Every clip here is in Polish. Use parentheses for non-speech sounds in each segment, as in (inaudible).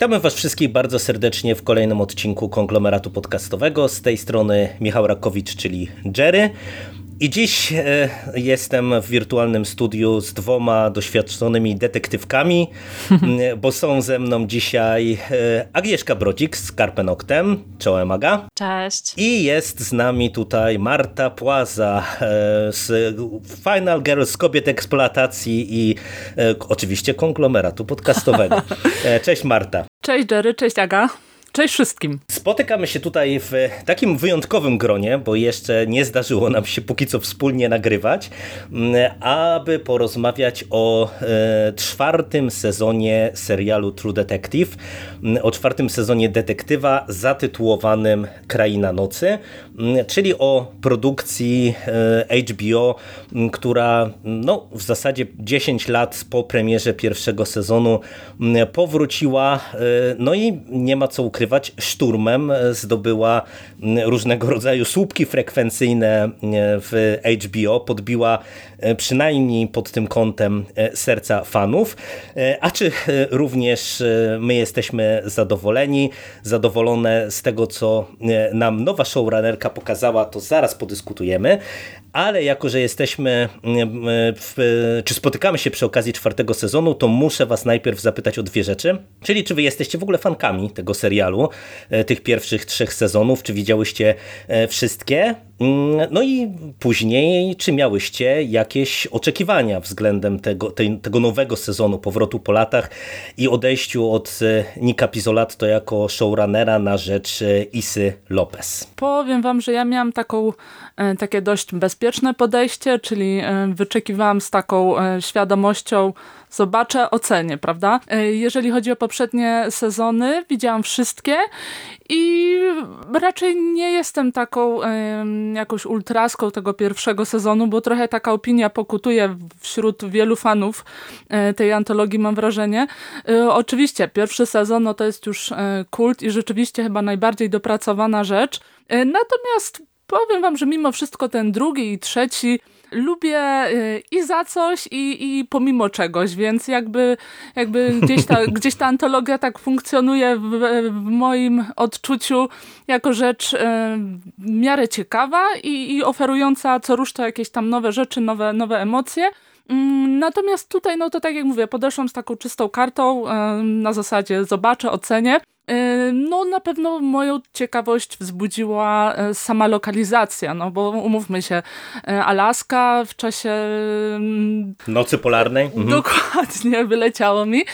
Witamy Was wszystkich bardzo serdecznie w kolejnym odcinku konglomeratu podcastowego. Z tej strony Michał Rakowicz, czyli Jerry. I dziś e, jestem w wirtualnym studiu z dwoma doświadczonymi detektywkami, (laughs) bo są ze mną dzisiaj e, Agnieszka Brodzik z Karpenoktem. Czołem Aga. Cześć. I jest z nami tutaj Marta Płaza e, z Final Girls Kobiet Eksploatacji i oczywiście konglomeratu podcastowego. (laughs) Cześć Marta. Cześć Jerry, cześć Aga. Cześć wszystkim. Spotykamy się tutaj w takim wyjątkowym gronie, bo jeszcze nie zdarzyło nam się póki co wspólnie nagrywać, mm, aby porozmawiać o e, czwartym sezonie serialu True Detective, mm, o czwartym sezonie detektywa zatytułowanym Kraina Nocy, mm, czyli o produkcji e, HBO, która no, w zasadzie 10 lat po premierze pierwszego sezonu powróciła, e, no i nie ma co ukrywać, ukrywać, szturmem zdobyła różnego rodzaju słupki frekwencyjne w HBO, podbiła e, przynajmniej pod tym kątem e, serca fanów. E, a czy również my jesteśmy zadowoleni, zadowolone z tego, co nam nowa showrunnerka pokazała, to zaraz podyskutujemy ale jako, że jesteśmy, w, czy spotykamy się przy okazji czwartego sezonu, to muszę was najpierw zapytać o dwie rzeczy, czyli czy wy jesteście w ogóle fankami tego serialu, e, tych pierwszych trzech sezonów, czy widziałyście e, wszystkie, mm, no i później, czy miałyście jakieś oczekiwania względem tego, tego nowego sezonu, powrotu po latach i odejściu od e, Nika Pizzolatto jako showrunnera na rzecz Isy Lopez? Powiem wam, że ja miałam taką, takie dość bezpieczne podejście, czyli e, wyczekiwałam z taką e, świadomością, zobaczę, ocenię, prawda? E, jeżeli chodzi o poprzednie sezony, widziałam wszystkie i raczej nie jestem taką jakąś ultraską tego pierwszego sezonu, bo trochę taka opinia pokutuje wśród wielu fanów tej antologii, mam wrażenie. Oczywiście, pierwszy sezon no to jest już kult i rzeczywiście chyba najbardziej dopracowana rzecz. Natomiast powiem wam, że mimo wszystko ten drugi i trzeci lubię y, i za coś, i, i pomimo czegoś, więc jakby, jakby gdzieś, ta, (laughs) gdzieś ta antologia tak funkcjonuje w, w moim odczuciu jako rzecz y, w miarę ciekawa i, i oferująca co rusz to jakieś tam nowe rzeczy, nowe, nowe emocje. Mm, natomiast tutaj, no to tak jak mówię, podeszłam z taką czystą kartą y, na zasadzie zobaczę, ocenię. E, no na pewno moją ciekawość wzbudziła e, sama lokalizacja, no bo umówmy się, e, Alaska w czasie... Nocy polarnej? Mhm. Dokładnie, (laughs) wyleciało mi.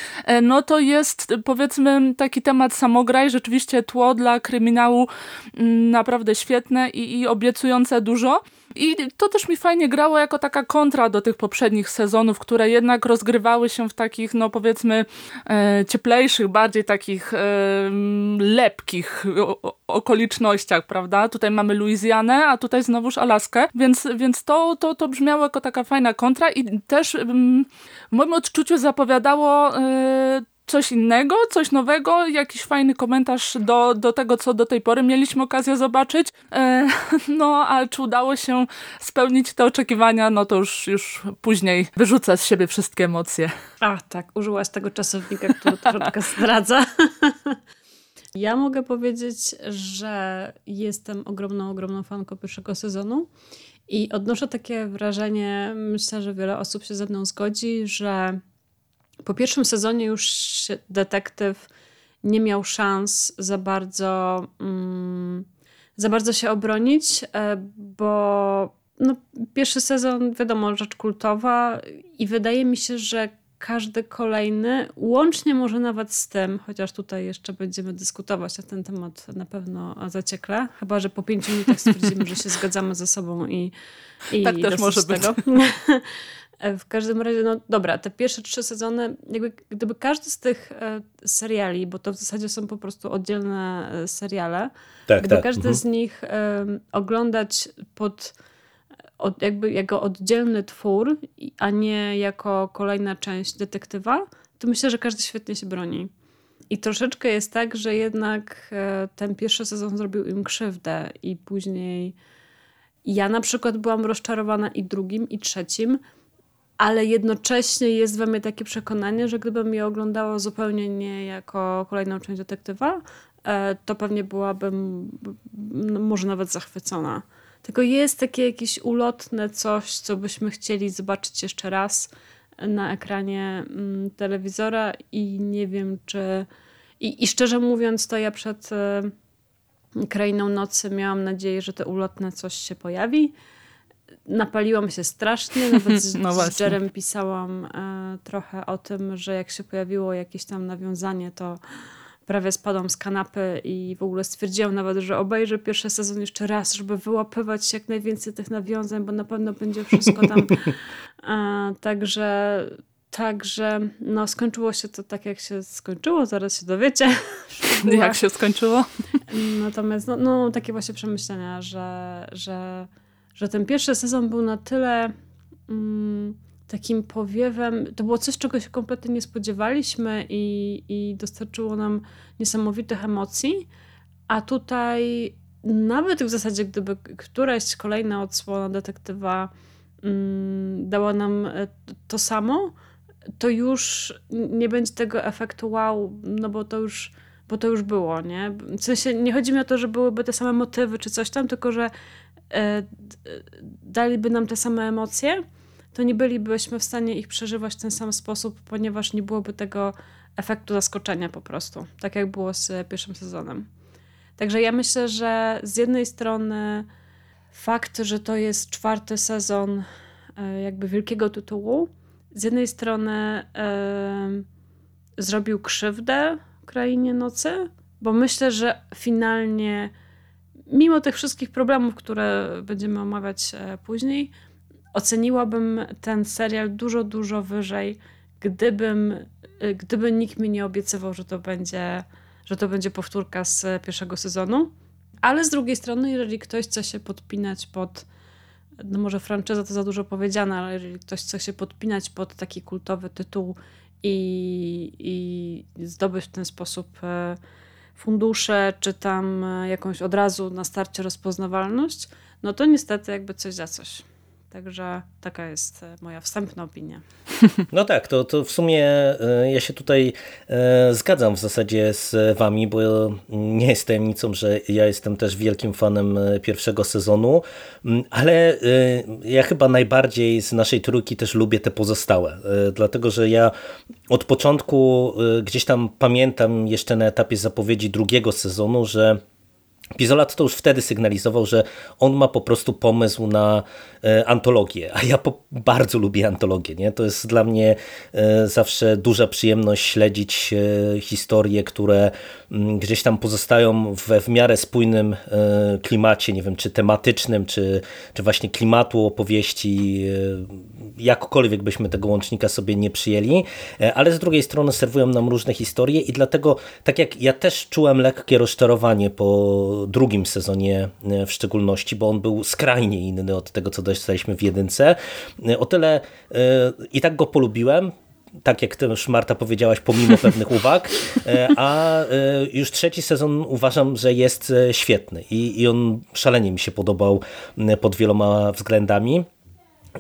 No to jest powiedzmy taki temat samograj, rzeczywiście tło dla kryminału mm, naprawdę świetne i, i obiecujące dużo. I to też mi fajnie grało jako taka kontra do tych poprzednich sezonów, które jednak rozgrywały się w takich, no powiedzmy, e, cieplejszych, bardziej takich e, lepkich okolicznościach, prawda? Tutaj mamy Luizjanę, a tutaj znowuż Alaskę, więc, więc to, to, to brzmiało jako taka fajna kontra i też mm, w moim odczuciu zapowiadało e, coś innego, coś nowego, jakiś fajny komentarz do, do tego, co do tej pory mieliśmy okazję zobaczyć. E, (laughs) no, a czy udało się spełnić te oczekiwania, no to już, już później wyrzucę z siebie wszystkie emocje. A, tak, użyłaś tego czasownika, który troszkę (laughs) zdradza. (laughs) Ja mogę powiedzieć, że jestem ogromną, ogromną fanką pierwszego sezonu i odnoszę takie wrażenie, myślę, że wiele osób się ze mną zgodzi, że po pierwszym sezonie już detektyw nie miał szans za bardzo, mm, za bardzo się obronić, e, bo no, pierwszy sezon, wiadomo, rzecz kultowa i wydaje mi się, że każdy kolejny, łącznie może nawet z tym, chociaż tutaj jeszcze będziemy dyskutować na ten temat na pewno zaciekle, chyba że po pięciu minutach stwierdzimy, że się zgadzamy ze sobą i, i tak też może być. (laughs) E, w każdym razie, no dobra, te pierwsze trzy sezony, jakby gdyby każdy z tych e, seriali, bo to w zasadzie są po prostu oddzielne e, seriale, tak, gdyby tak. każdy mhm. z nich oglądać pod od, jakby jako oddzielny twór, a nie jako kolejna część detektywa, to myślę, że każdy świetnie się broni. I troszeczkę jest tak, że jednak ten pierwszy sezon zrobił im krzywdę i później ja na przykład byłam rozczarowana i drugim, i trzecim, ale jednocześnie jest we mnie takie przekonanie, że gdybym je oglądała zupełnie nie jako kolejną część detektywa, e, to pewnie byłabym no, może nawet zachwycona. Tylko jest takie jakieś ulotne coś, co byśmy chcieli zobaczyć jeszcze raz na ekranie mm, telewizora i nie wiem, czy. I, i szczerze mówiąc, to ja przed e, Krainą Nocy miałam nadzieję, że te ulotne coś się pojawi napaliłam się strasznie, (laughs) nawet z, no z Jerem pisałam e, trochę o tym, że jak się pojawiło jakieś tam nawiązanie, to prawie spadłam z kanapy i w ogóle stwierdziłam nawet, że obejrzę pierwszy sezon jeszcze raz, żeby wyłapywać jak najwięcej tych nawiązań, bo na pewno będzie wszystko tam. (laughs) E, także Także no, skończyło się to tak, jak się skończyło, zaraz się dowiecie. (laughs) Jak się skończyło? Natomiast no, no, takie właśnie przemyślenia, że, że że ten pierwszy sezon był na tyle mm, takim powiewem, to było coś, czego się kompletnie nie spodziewaliśmy i, i dostarczyło nam niesamowitych emocji, a tutaj nawet w zasadzie, gdyby któraś kolejna odsłona detektywa mm, dała nam e, to samo, to już nie będzie tego efektu wow, no bo to już bo to już było, nie? W sensie nie chodzi mi o to, że byłyby te same motywy czy coś tam, tylko że daliby nam te same emocje, to nie bylibyśmy w stanie ich przeżywać w ten sam sposób, ponieważ nie byłoby tego efektu zaskoczenia po prostu, tak jak było z pierwszym sezonem. Także ja myślę, że z jednej strony fakt, że to jest czwarty sezon e, jakby wielkiego tytułu, z jednej strony zrobił krzywdę Krainie Nocy, bo myślę, że finalnie mimo tych wszystkich problemów, które będziemy omawiać e, później, oceniłabym ten serial dużo, dużo wyżej, gdybym, e, gdyby nikt mi nie obiecywał, że to będzie, że to będzie powtórka z pierwszego sezonu. Ale z drugiej strony, jeżeli ktoś chce się podpinać pod, no może franczyza to za dużo powiedziane, ale jeżeli ktoś chce się podpinać pod taki kultowy tytuł i, i zdobyć w ten sposób e, fundusze, czy tam e, jakąś od razu na starcie rozpoznawalność, no to niestety jakby coś za coś. Także taka jest e, moja wstępna opinia. (laughs) No tak, to, to w sumie e, ja się tutaj zgadzam w zasadzie z wami, bo nie jest tajemnicą, że ja jestem też wielkim fanem pierwszego sezonu, mm, ale ja chyba najbardziej z naszej trójki też lubię te pozostałe, dlatego że ja od początku gdzieś tam pamiętam jeszcze na etapie zapowiedzi drugiego sezonu, że Pizolat to już wtedy sygnalizował, że on ma po prostu pomysł na e, antologię, a ja po, bardzo lubię antologię. Nie? To jest dla mnie e, zawsze duża przyjemność śledzić e, historie, które gdzieś tam pozostają we w miarę spójnym e, klimacie, nie wiem, czy tematycznym, czy, czy właśnie klimatu opowieści, e, jakkolwiek byśmy tego łącznika sobie nie przyjęli, e, ale z drugiej strony serwują nam różne historie i dlatego, tak jak ja też czułem lekkie rozczarowanie po drugim sezonie w szczególności, bo on był skrajnie inny od tego, co dostaliśmy w jedynce. O tyle i tak go polubiłem, tak jak ty już Marta powiedziałaś, pomimo pewnych uwag, a już trzeci sezon uważam, że jest świetny i, i on szalenie mi się podobał pod wieloma względami.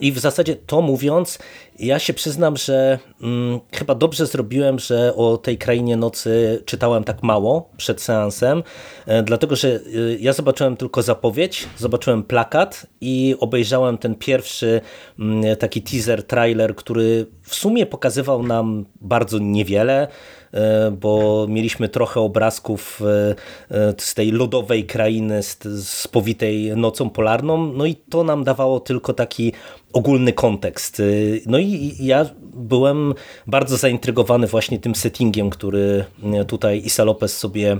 I w zasadzie to mówiąc, ja się przyznam, że hmm, chyba dobrze zrobiłem, że o tej krainie nocy czytałem tak mało przed seansem, e, dlatego że e, ja zobaczyłem tylko zapowiedź, zobaczyłem plakat i obejrzałem ten pierwszy hmm, taki teaser, trailer, który w sumie pokazywał nam bardzo niewiele. E, bo mieliśmy trochę obrazków e, e, z tej lodowej krainy spowitej nocą polarną, no i to nam dawało tylko taki ogólny kontekst. No i ja byłem bardzo zaintrygowany właśnie tym settingiem, który tutaj Isa Lopez sobie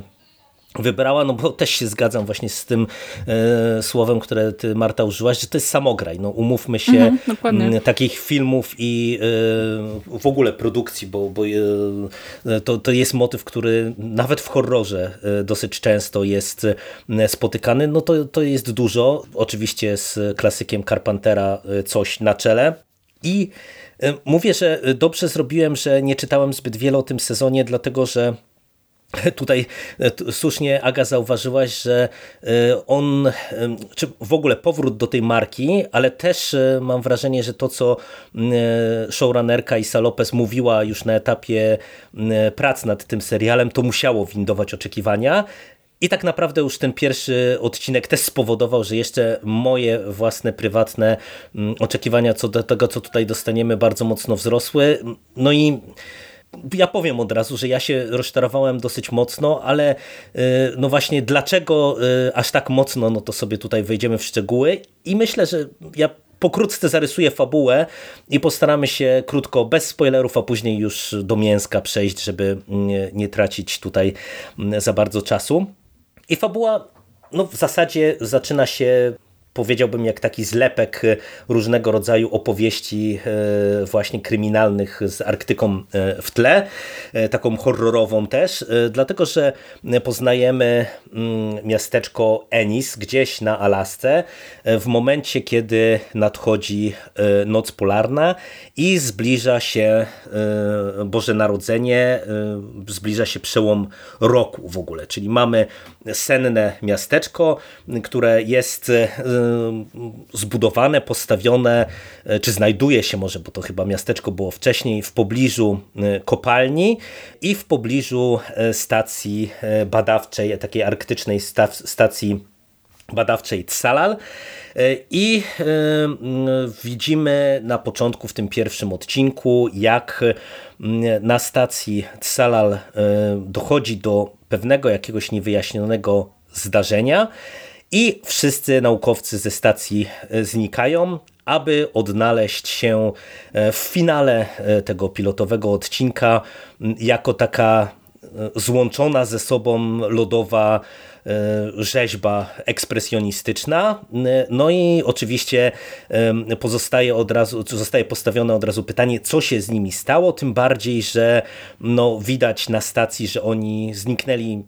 wybrała, no bo też się zgadzam właśnie z tym e, słowem, które ty Marta użyłaś, że to jest samograj. No umówmy się mhm, takich filmów i e, w ogóle produkcji, bo, bo e, to, to jest motyw, który nawet w horrorze e, dosyć często jest e, spotykany. No to, to jest dużo. Oczywiście z klasykiem Carpentera e, coś na czele. I mówię, że dobrze zrobiłem, że nie czytałem zbyt wiele o tym sezonie, dlatego że (laughs) Tutaj słusznie Aga zauważyłaś, że on, czy w ogóle powrót do tej marki, ale też mam wrażenie, że to co showrunnerka Isa Lopez mówiła już na etapie prac nad tym serialem, to musiało windować oczekiwania. I tak naprawdę już ten pierwszy odcinek też spowodował, że jeszcze moje własne, prywatne oczekiwania co do tego, co tutaj dostaniemy, bardzo mocno wzrosły. No i ja powiem od razu, że ja się rozczarowałem dosyć mocno, ale y, no właśnie dlaczego y, aż tak mocno, no to sobie tutaj wejdziemy w szczegóły i myślę, że ja pokrótce zarysuję fabułę i postaramy się krótko, bez spoilerów, a później już do mięska przejść, żeby nie, nie tracić tutaj mm, za bardzo czasu. I fabuła no, w zasadzie zaczyna się powiedziałbym, jak taki zlepek różnego rodzaju opowieści e, właśnie kryminalnych z Arktyką e, w tle, e, taką horrorową też, dlatego, że poznajemy mm, miasteczko Ennis gdzieś na Alasce w momencie, kiedy nadchodzi noc polarna i zbliża się Boże Narodzenie, zbliża się przełom roku w ogóle, czyli mamy senne miasteczko, które jest zbudowane, postawione, e, czy znajduje się może, bo to chyba miasteczko było wcześniej, w pobliżu e, kopalni i w pobliżu e, stacji badawczej, takiej arktycznej stacji badawczej Tsalal. I widzimy na początku w tym pierwszym odcinku jak na stacji Tsalal dochodzi do pewnego jakiegoś niewyjaśnionego zdarzenia i wszyscy naukowcy ze stacji e, znikają, aby odnaleźć się e, w finale e, tego pilotowego odcinka jako taka złączona ze sobą lodowa rzeźba ekspresjonistyczna. No i oczywiście pozostaje od razu, zostaje postawione od razu pytanie, co się z nimi stało, tym bardziej, że no, widać na stacji, że oni zniknęli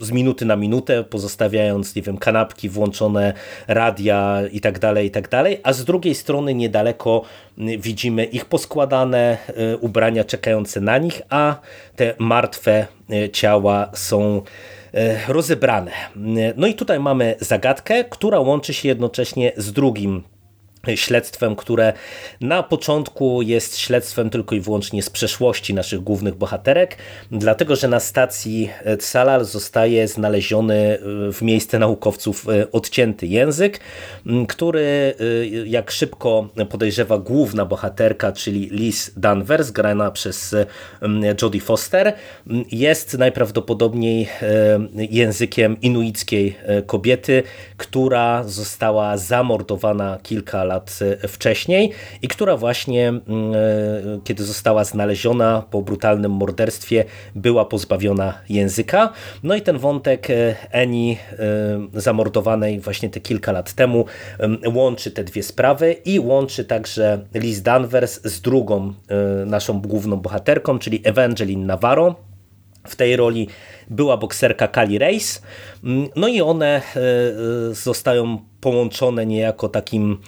z minuty na minutę, pozostawiając, nie wiem, kanapki włączone, radia i tak dalej, i tak dalej, a z drugiej strony niedaleko widzimy ich poskładane y, ubrania czekające na nich, a te martwe y, ciała są y, rozebrane. No i tutaj mamy zagadkę, która łączy się jednocześnie z drugim śledztwem, które na początku jest śledztwem tylko i wyłącznie z przeszłości naszych głównych bohaterek, dlatego że na stacji Tsalal zostaje znaleziony e, w miejsce naukowców e, odcięty język, który e, jak szybko podejrzewa główna bohaterka, czyli Liz Danvers, grana przez Jodie Foster, jest najprawdopodobniej językiem inuickiej kobiety, która została zamordowana kilka lat e, wcześniej i która właśnie, mm, e, kiedy została znaleziona po brutalnym morderstwie, była pozbawiona języka. No i ten wątek Eni e, zamordowanej właśnie te kilka lat temu łączy te dwie sprawy i łączy także Liz Danvers z drugą naszą główną bohaterką, czyli Evangeline Navarro, w tej roli była bokserka Kali Race. Mm, no i one zostają połączone niejako takim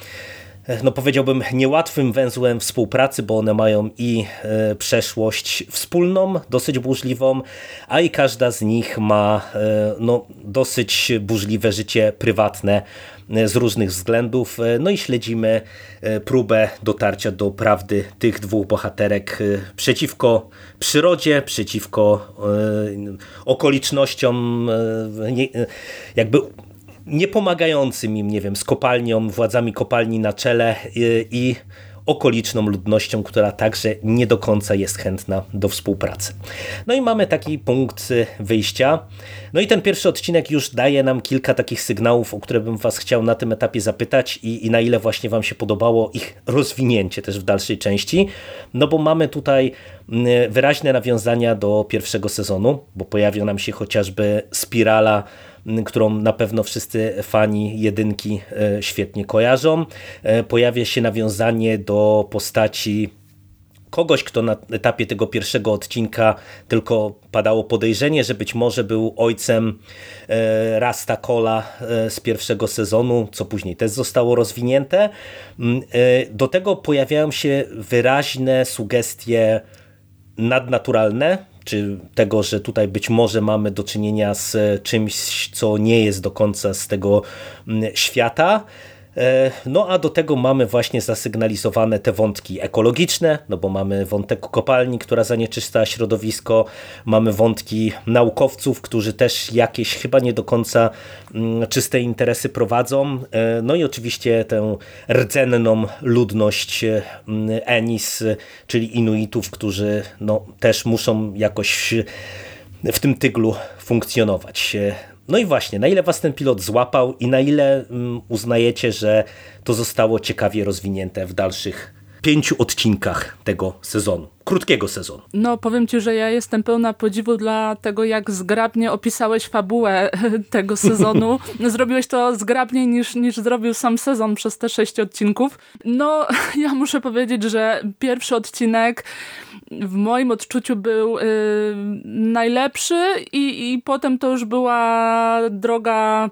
no powiedziałbym, niełatwym węzłem współpracy, bo one mają i e, przeszłość wspólną, dosyć burzliwą, a i każda z nich ma e, no, dosyć burzliwe życie prywatne e, z różnych względów. No i śledzimy próbę dotarcia do prawdy tych dwóch bohaterek przeciwko przyrodzie, przeciwko okolicznościom jakby niepomagającym im, nie wiem, z kopalnią, władzami kopalni na czele i, y, i okoliczną ludnością, która także nie do końca jest chętna do współpracy. No i mamy taki punkt wyjścia. No i ten pierwszy odcinek już daje nam kilka takich sygnałów, o które bym Was chciał na tym etapie zapytać i, i na ile właśnie Wam się podobało ich rozwinięcie też w dalszej części. No bo mamy tutaj mm, wyraźne nawiązania do pierwszego sezonu, bo pojawia nam się chociażby spirala którą na pewno wszyscy fani jedynki e, świetnie kojarzą. E, pojawia się nawiązanie do postaci kogoś, kto na etapie tego pierwszego odcinka tylko padało podejrzenie, że być może był ojcem e, Rasta Cola z pierwszego sezonu, co później też zostało rozwinięte. Do tego pojawiają się wyraźne sugestie nadnaturalne, czy tego, że tutaj być może mamy do czynienia z czymś, co nie jest do końca z tego mm, świata. E, no a do tego mamy właśnie zasygnalizowane te wątki ekologiczne, no bo mamy wątek kopalni, która zanieczysta środowisko, mamy wątki naukowców, którzy też jakieś chyba nie do końca mm, czyste interesy prowadzą, e, no i oczywiście tę rdzenną ludność mm, Enis, czyli Inuitów, którzy no, też muszą jakoś w tym tyglu funkcjonować. No i właśnie, na ile was ten pilot złapał i na ile mm, uznajecie, że to zostało ciekawie rozwinięte w dalszych pięciu odcinkach tego sezonu, krótkiego sezonu. No powiem ci, że ja jestem pełna podziwu dla tego, jak zgrabnie opisałeś fabułę (laughs) tego sezonu. (laughs) Zrobiłeś to zgrabniej niż, niż zrobił sam sezon przez te sześć odcinków. No (laughs) ja muszę powiedzieć, że pierwszy odcinek w moim odczuciu był y, najlepszy i, i potem to już była droga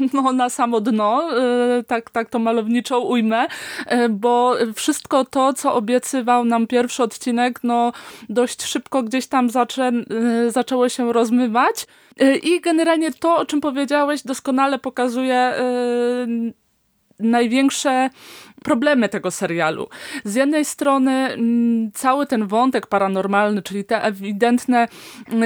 (laughs) no, na samo dno, y, tak, tak to malowniczo ujmę, y, bo wszystko to, co obiecywał nam pierwszy odcinek, no dość szybko gdzieś tam zaczę, y, zaczęło się rozmywać i generalnie to, o czym powiedziałeś, doskonale pokazuje największe problemy tego serialu. Z jednej strony mm, cały ten wątek paranormalny, czyli te ewidentne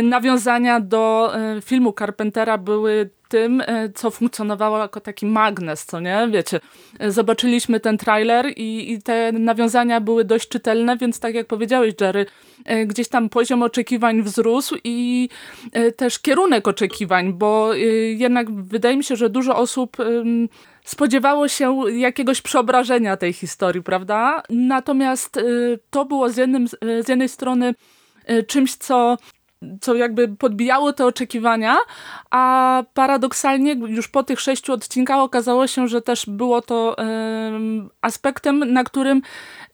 nawiązania do filmu Carpentera były tym, e, co funkcjonowało jako taki magnes, co nie? Wiecie, e, zobaczyliśmy ten trailer i, i, te nawiązania były dość czytelne, więc tak jak powiedziałeś, Jerry, gdzieś tam poziom oczekiwań wzrósł i też kierunek oczekiwań, bo jednak wydaje mi się, że dużo osób spodziewało się jakiegoś przeobrażenia tej historii, prawda? Natomiast to było z, jednym, z jednej strony czymś, co co jakby podbijało te oczekiwania, a paradoksalnie już po tych sześciu odcinkach okazało się, że też było to aspektem, na którym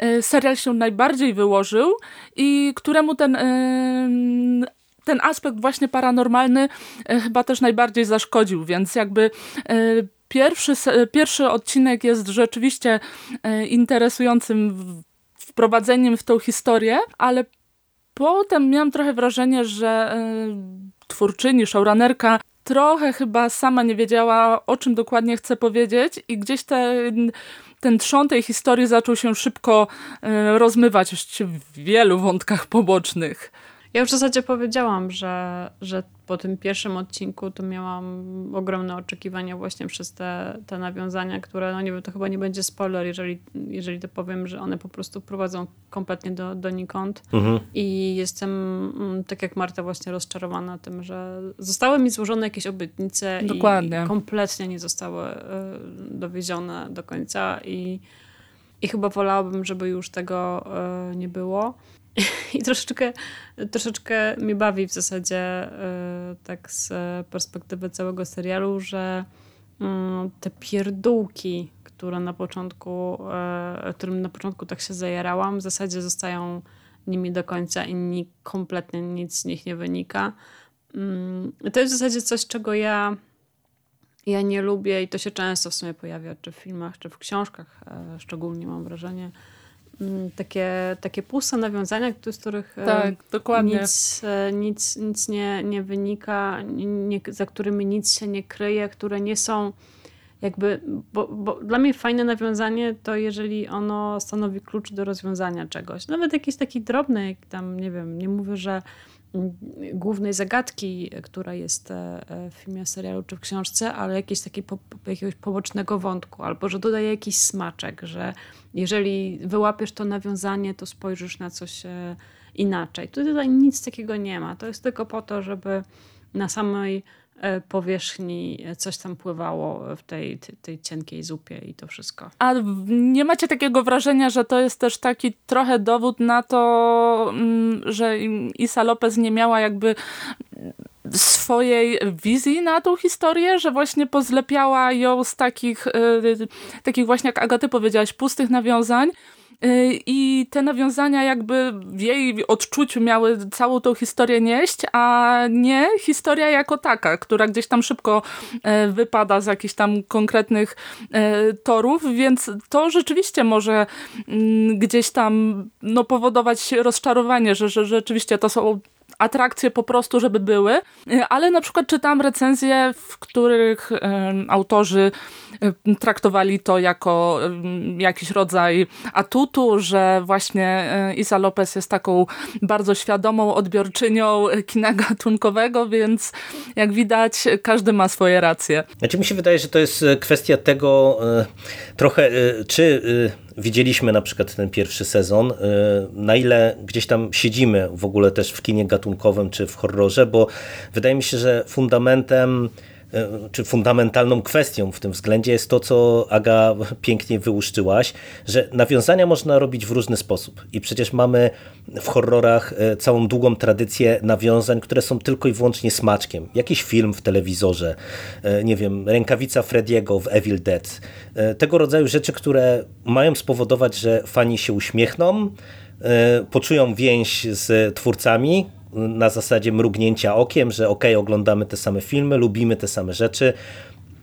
y, serial się najbardziej wyłożył i któremu ten ten aspekt właśnie paranormalny chyba też najbardziej zaszkodził, więc jakby Pierwszy, pierwszy odcinek jest rzeczywiście e, interesującym wprowadzeniem w tą historię, ale potem miałam trochę wrażenie, że e, twórczyni, showrunnerka trochę chyba sama nie wiedziała, o czym dokładnie chce powiedzieć i gdzieś ten, ten trzon tej historii zaczął się szybko e, rozmywać w wielu wątkach pobocznych. Ja już w zasadzie powiedziałam, że, że po tym pierwszym odcinku to miałam ogromne oczekiwania właśnie przez te, te nawiązania, które, no nie wiem, to chyba nie będzie spoiler, jeżeli, jeżeli to powiem, że one po prostu prowadzą kompletnie do, donikąd. Mhm. I jestem, mm, tak jak Marta, właśnie rozczarowana tym, że zostały mi złożone jakieś obietnice Dokładnie. i kompletnie nie zostały e, dowiezione do końca i, i chyba wolałabym, żeby już tego e, nie było. (laughs) I troszeczkę, troszeczkę mnie bawi w zasadzie e, tak z perspektywy całego serialu, że mm, te pierdółki, które na początku, e, którym na początku tak się zajarałam, w zasadzie zostają nimi do końca i kompletnie nic z nich nie wynika. Mm, to jest w zasadzie coś, czego ja, ja nie lubię i to się często w sumie pojawia, czy w filmach, czy w książkach, e, szczególnie mam wrażenie, takie, takie puste nawiązania, z których tak, dokładnie. nic, e, nic, nic nie, nie wynika, nie, za którymi nic się nie kryje, które nie są jakby, bo, bo dla mnie fajne nawiązanie to jeżeli ono stanowi klucz do rozwiązania czegoś. Nawet jakiś taki drobny, jak tam, nie wiem, nie mówię, że głównej zagadki, która jest e, w filmie, serialu czy w książce, ale jakieś takie po, jakiegoś pobocznego wątku, albo że dodaje jakiś smaczek, że jeżeli wyłapiesz to nawiązanie, to spojrzysz na coś e, inaczej. Tutaj nic takiego nie ma. To jest tylko po to, żeby na samej e, powierzchni coś tam pływało w tej, tej cienkiej zupie i to wszystko. A nie macie takiego wrażenia, że to jest też taki trochę dowód na to, mm, że Isa Lopez nie miała jakby swojej wizji na tą historię, że właśnie pozlepiała ją z takich, y, takich właśnie jak Agaty powiedziałaś, pustych nawiązań, i te nawiązania jakby w jej odczuciu miały całą tą historię nieść, a nie historia jako taka, która gdzieś tam szybko y, wypada z jakichś tam konkretnych torów, więc to rzeczywiście może mm, gdzieś tam no, powodować rozczarowanie, że, że rzeczywiście to są atrakcje po prostu, żeby były, ale na przykład czytam recenzje, w których autorzy traktowali to jako jakiś rodzaj atutu, że właśnie Isa Lopez jest taką bardzo świadomą odbiorczynią kina gatunkowego, więc jak widać każdy ma swoje racje. Znaczy mi się wydaje, że to jest kwestia tego trochę, czy widzieliśmy na przykład ten pierwszy sezon, y, na ile gdzieś tam siedzimy w ogóle też w kinie gatunkowym czy w horrorze, bo wydaje mi się, że fundamentem czy fundamentalną kwestią w tym względzie jest to, co Aga pięknie wyłuszczyłaś, że nawiązania można robić w różny sposób. I przecież mamy w horrorach e, całą długą tradycję nawiązań, które są tylko i wyłącznie smaczkiem. Jakiś film w telewizorze, e, nie wiem, rękawica Frediego w Evil Dead. Tego rodzaju rzeczy, które mają spowodować, że fani się uśmiechną, poczują więź z twórcami, na zasadzie mrugnięcia okiem, że ok, oglądamy te same filmy, lubimy te same rzeczy,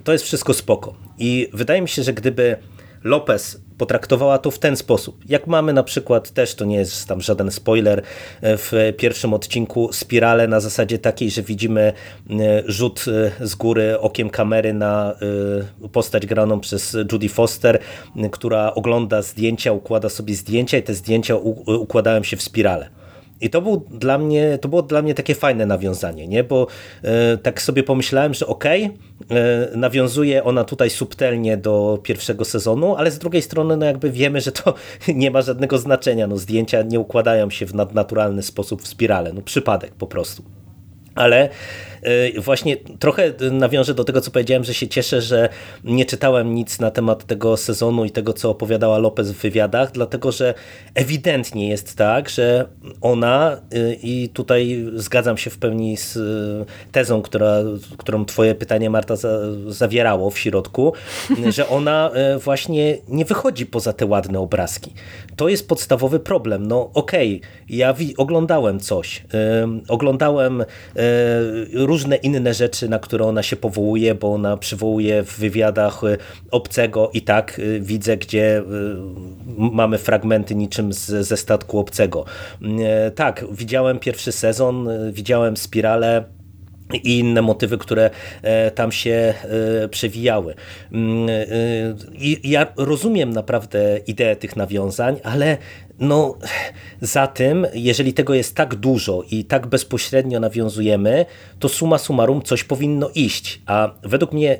to jest wszystko spoko. I wydaje mi się, że gdyby Lopez potraktowała to w ten sposób. Jak mamy na przykład, też to nie jest tam żaden spoiler, w pierwszym odcinku spirale na zasadzie takiej, że widzimy e, rzut e, z góry okiem kamery na e, postać graną przez Judy Foster, która ogląda zdjęcia, układa sobie zdjęcia i te zdjęcia układają się w spirale. I to, był dla mnie, to było dla mnie takie fajne nawiązanie, nie? bo e, tak sobie pomyślałem, że okej, okay, e, nawiązuje ona tutaj subtelnie do pierwszego sezonu, ale z drugiej strony no jakby wiemy, że to (laughs) nie ma żadnego znaczenia. No, zdjęcia nie układają się w naturalny sposób w spirale, no przypadek po prostu. Ale e, właśnie trochę nawiążę do tego, co powiedziałem, że się cieszę, że nie czytałem nic na temat tego sezonu i tego, co opowiadała Lopez w wywiadach, dlatego że ewidentnie jest tak, że ona e, i tutaj zgadzam się w pełni z e, tezą, która, którą twoje pytanie Marta zawierało w środku, (laughs) że ona właśnie nie wychodzi poza te ładne obrazki. To jest podstawowy problem. No okej, okay, ja oglądałem coś, oglądałem różne inne rzeczy, na które ona się powołuje, bo ona przywołuje w wywiadach e, obcego i tak e, widzę, gdzie e, mamy fragmenty niczym z, ze statku obcego. Tak, widziałem pierwszy sezon, widziałem spirale, i inne motywy, które tam się przewijały. Mm, I ja rozumiem naprawdę ideę tych nawiązań, ale no, za tym, jeżeli tego jest tak dużo i tak bezpośrednio nawiązujemy, to suma summarum coś powinno iść. A według mnie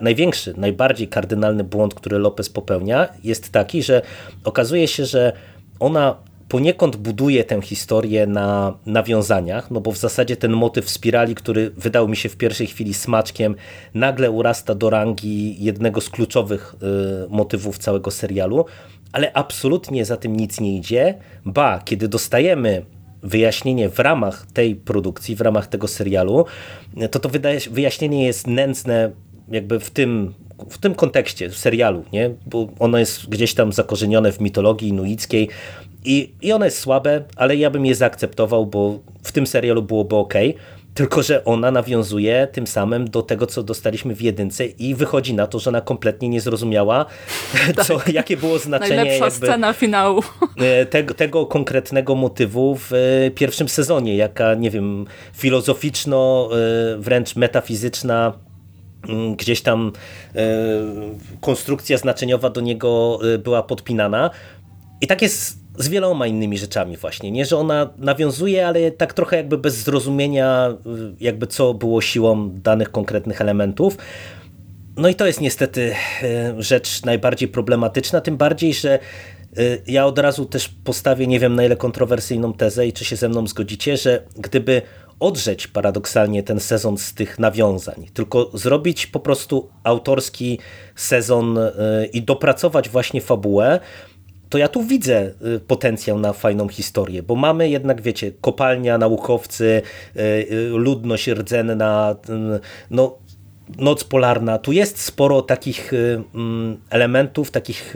największy, najbardziej kardynalny błąd, który Lopez popełnia, jest taki, że okazuje się, że ona poniekąd buduje tę historię na nawiązaniach, no bo w zasadzie ten motyw spirali, który wydał mi się w pierwszej chwili smaczkiem, nagle urasta do rangi jednego z kluczowych y, motywów całego serialu, ale absolutnie za tym nic nie idzie. Ba, kiedy dostajemy wyjaśnienie w ramach tej produkcji, w ramach tego serialu, to to wyjaśnienie jest nędzne jakby w tym, w tym kontekście, w serialu, nie? bo ono jest gdzieś tam zakorzenione w mitologii inuickiej i, i ono jest słabe, ale ja bym je zaakceptował, bo w tym serialu byłoby ok. Tylko, że ona nawiązuje tym samym do tego, co dostaliśmy w jedynce i wychodzi na to, że ona kompletnie nie zrozumiała, (laughs) tak. co, jakie było znaczenie Najlepsza scena finału. E, tego, tego konkretnego motywu w e, pierwszym sezonie, jaka, nie wiem, filozoficzno, e, wręcz metafizyczna mm, gdzieś tam konstrukcja znaczeniowa do niego była podpinana. I tak jest z wieloma innymi rzeczami właśnie, nie? Że ona nawiązuje, ale tak trochę jakby bez zrozumienia jakby co było siłą danych konkretnych elementów. No i to jest niestety e, rzecz najbardziej problematyczna, tym bardziej, że e, ja od razu też postawię, nie wiem na ile kontrowersyjną tezę i czy się ze mną zgodzicie, że gdyby odrzeć paradoksalnie ten sezon z tych nawiązań, tylko zrobić po prostu autorski sezon i dopracować właśnie fabułę, to ja tu widzę y, potencjał na fajną historię, bo mamy jednak, wiecie, kopalnia, naukowcy, y, y, ludność rdzenna, no noc polarna. Tu jest sporo takich mm, elementów, takich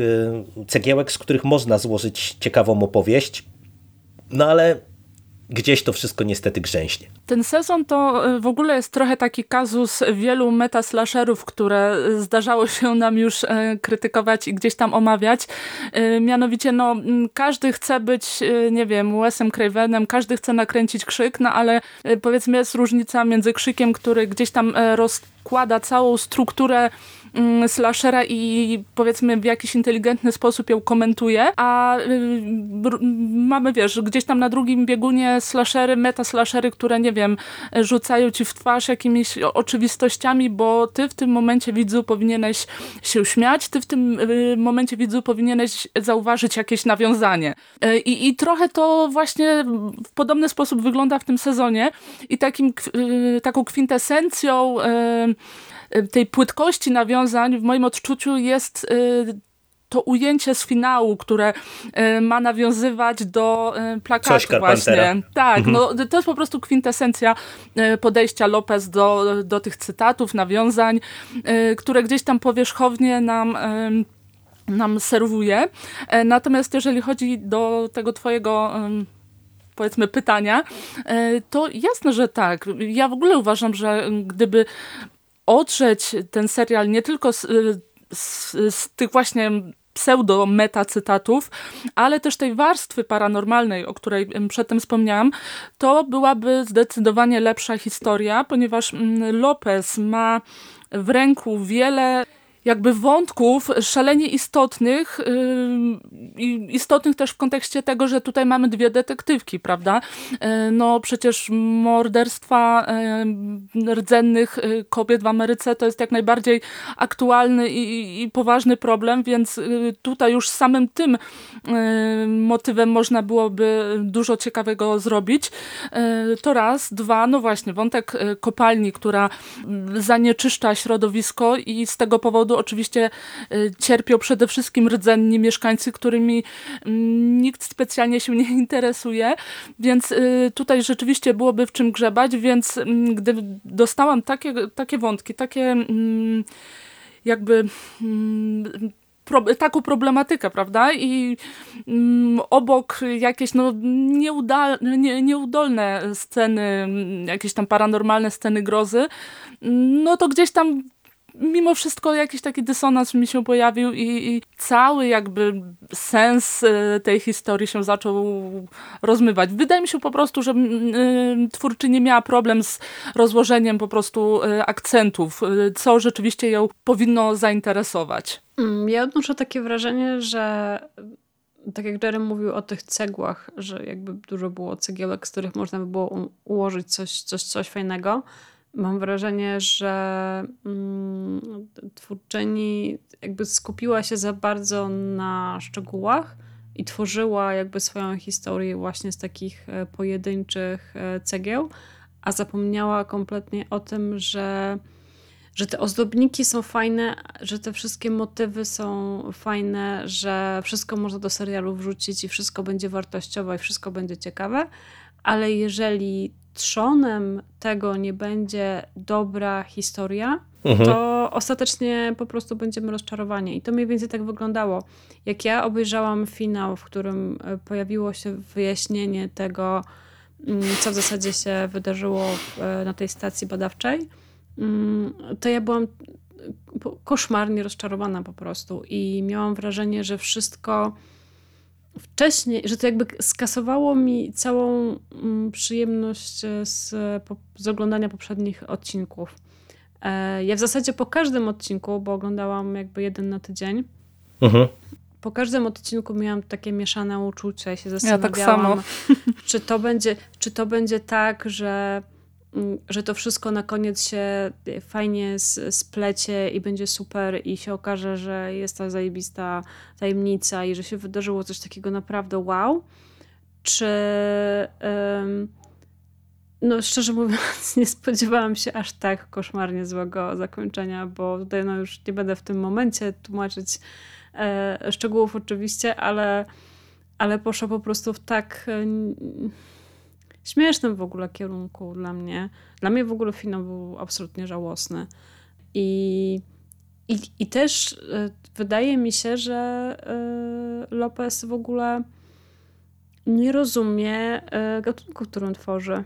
cegiełek, z których można złożyć ciekawą opowieść. No ale gdzieś to wszystko niestety grzęśnie. Ten sezon to w ogóle jest trochę taki kazus wielu metaslasherów, które zdarzało się nam już krytykować i gdzieś tam omawiać. Mianowicie no, każdy chce być, nie wiem, Wesem Cravenem, każdy chce nakręcić krzyk, no ale powiedzmy jest różnica między krzykiem, który gdzieś tam rozkłada całą strukturę slashera i powiedzmy w jakiś inteligentny sposób ją komentuje, a y, mamy, wiesz, gdzieś tam na drugim biegunie slashery, meta slashery, które, nie wiem, rzucają ci w twarz jakimiś oczywistościami, bo ty w tym momencie widzu powinieneś się śmiać, ty w tym y, momencie widzu powinieneś zauważyć jakieś nawiązanie. Y, I, i trochę to właśnie w podobny sposób wygląda w tym sezonie i takim, taką kwintesencją tej płytkości nawiązań w moim odczuciu jest y, to ujęcie z finału, które y, ma nawiązywać do plakatu właśnie. Tak, mhm. no, to jest po prostu kwintesencja podejścia Lopez do, do tych cytatów, nawiązań, które gdzieś tam powierzchownie nam nam serwuje. E, natomiast jeżeli chodzi do tego twojego powiedzmy pytania, to jasne, że tak. Ja w ogóle uważam, że gdyby otrzeć ten serial nie tylko z, z, z tych właśnie pseudo-meta cytatów, ale też tej warstwy paranormalnej, o której przedtem wspomniałam, to byłaby zdecydowanie lepsza historia, ponieważ mm, Lopez ma w ręku wiele jakby wątków szalenie istotnych, istotnych też w kontekście tego, że tutaj mamy dwie detektywki, prawda? Yy, no przecież morderstwa yy, rdzennych y, kobiet w Ameryce to jest jak najbardziej aktualny i, i poważny problem, więc y, tutaj już samym tym motywem można byłoby dużo ciekawego zrobić. To raz. Dwa, no właśnie, wątek kopalni, która zanieczyszcza środowisko i z tego powodu powodu oczywiście y, cierpią przede wszystkim rdzenni mieszkańcy, którymi mm, nikt specjalnie się nie interesuje, więc y, tutaj rzeczywiście byłoby w czym grzebać, więc mm, gdy dostałam takie, takie wątki, takie mm, jakby taką problematykę, prawda? I mm, obok jakieś no, nieudal, nie, nieudolne sceny, jakieś tam paranormalne sceny grozy, no to gdzieś tam mimo wszystko jakiś taki dysonans mi się pojawił i, i, cały jakby sens y, tej historii się zaczął rozmywać. Wydaje mi się po prostu, że twórczyni miała problem z rozłożeniem po prostu y, akcentów, co rzeczywiście ją powinno zainteresować. Mm, ja odnoszę takie wrażenie, że tak jak Jerem mówił o tych cegłach, że jakby dużo było cegiełek, z których można by było ułożyć coś, coś, coś fajnego, Mam wrażenie, że mm, twórczyni jakby skupiła się za bardzo na szczegółach i tworzyła jakby swoją historię właśnie z takich e, pojedynczych e, cegieł, a zapomniała kompletnie o tym, że, że te ozdobniki są fajne, że te wszystkie motywy są fajne, że wszystko można do serialu wrzucić i wszystko będzie wartościowe i wszystko będzie ciekawe, ale jeżeli trzonem tego nie będzie dobra historia, mhm. to ostatecznie po prostu będziemy rozczarowani. I to mniej więcej tak wyglądało. Jak ja obejrzałam finał, w którym e, pojawiło się wyjaśnienie tego, mm, co w zasadzie się wydarzyło e, na tej stacji badawczej, mm, to ja byłam koszmarnie rozczarowana po prostu i miałam wrażenie, że wszystko wcześniej, że to jakby skasowało mi całą mm, przyjemność e, z, z oglądania poprzednich odcinków. E, ja w zasadzie po każdym odcinku, bo oglądałam jakby jeden na tydzień, mhm. po każdym odcinku miałam takie mieszane uczucia i się zastanawiałam, ja tak samo. Czy, to będzie, czy to będzie tak, że że to wszystko na koniec się fajnie splecie i będzie super i się okaże, że jest ta zajebista tajemnica i że się wydarzyło coś takiego naprawdę wow. Czy um, no szczerze mówiąc (laughs) nie spodziewałam się aż tak koszmarnie złego zakończenia, bo tutaj no już nie będę w tym momencie tłumaczyć e, szczegółów oczywiście, ale, ale poszło po prostu w tak... E, śmiesznym w ogóle kierunku dla mnie. Dla mnie w ogóle finał był absolutnie żałosny. I, i, i też y, wydaje mi się, że y, Lopez w ogóle nie rozumie y, gatunku, którą tworzy.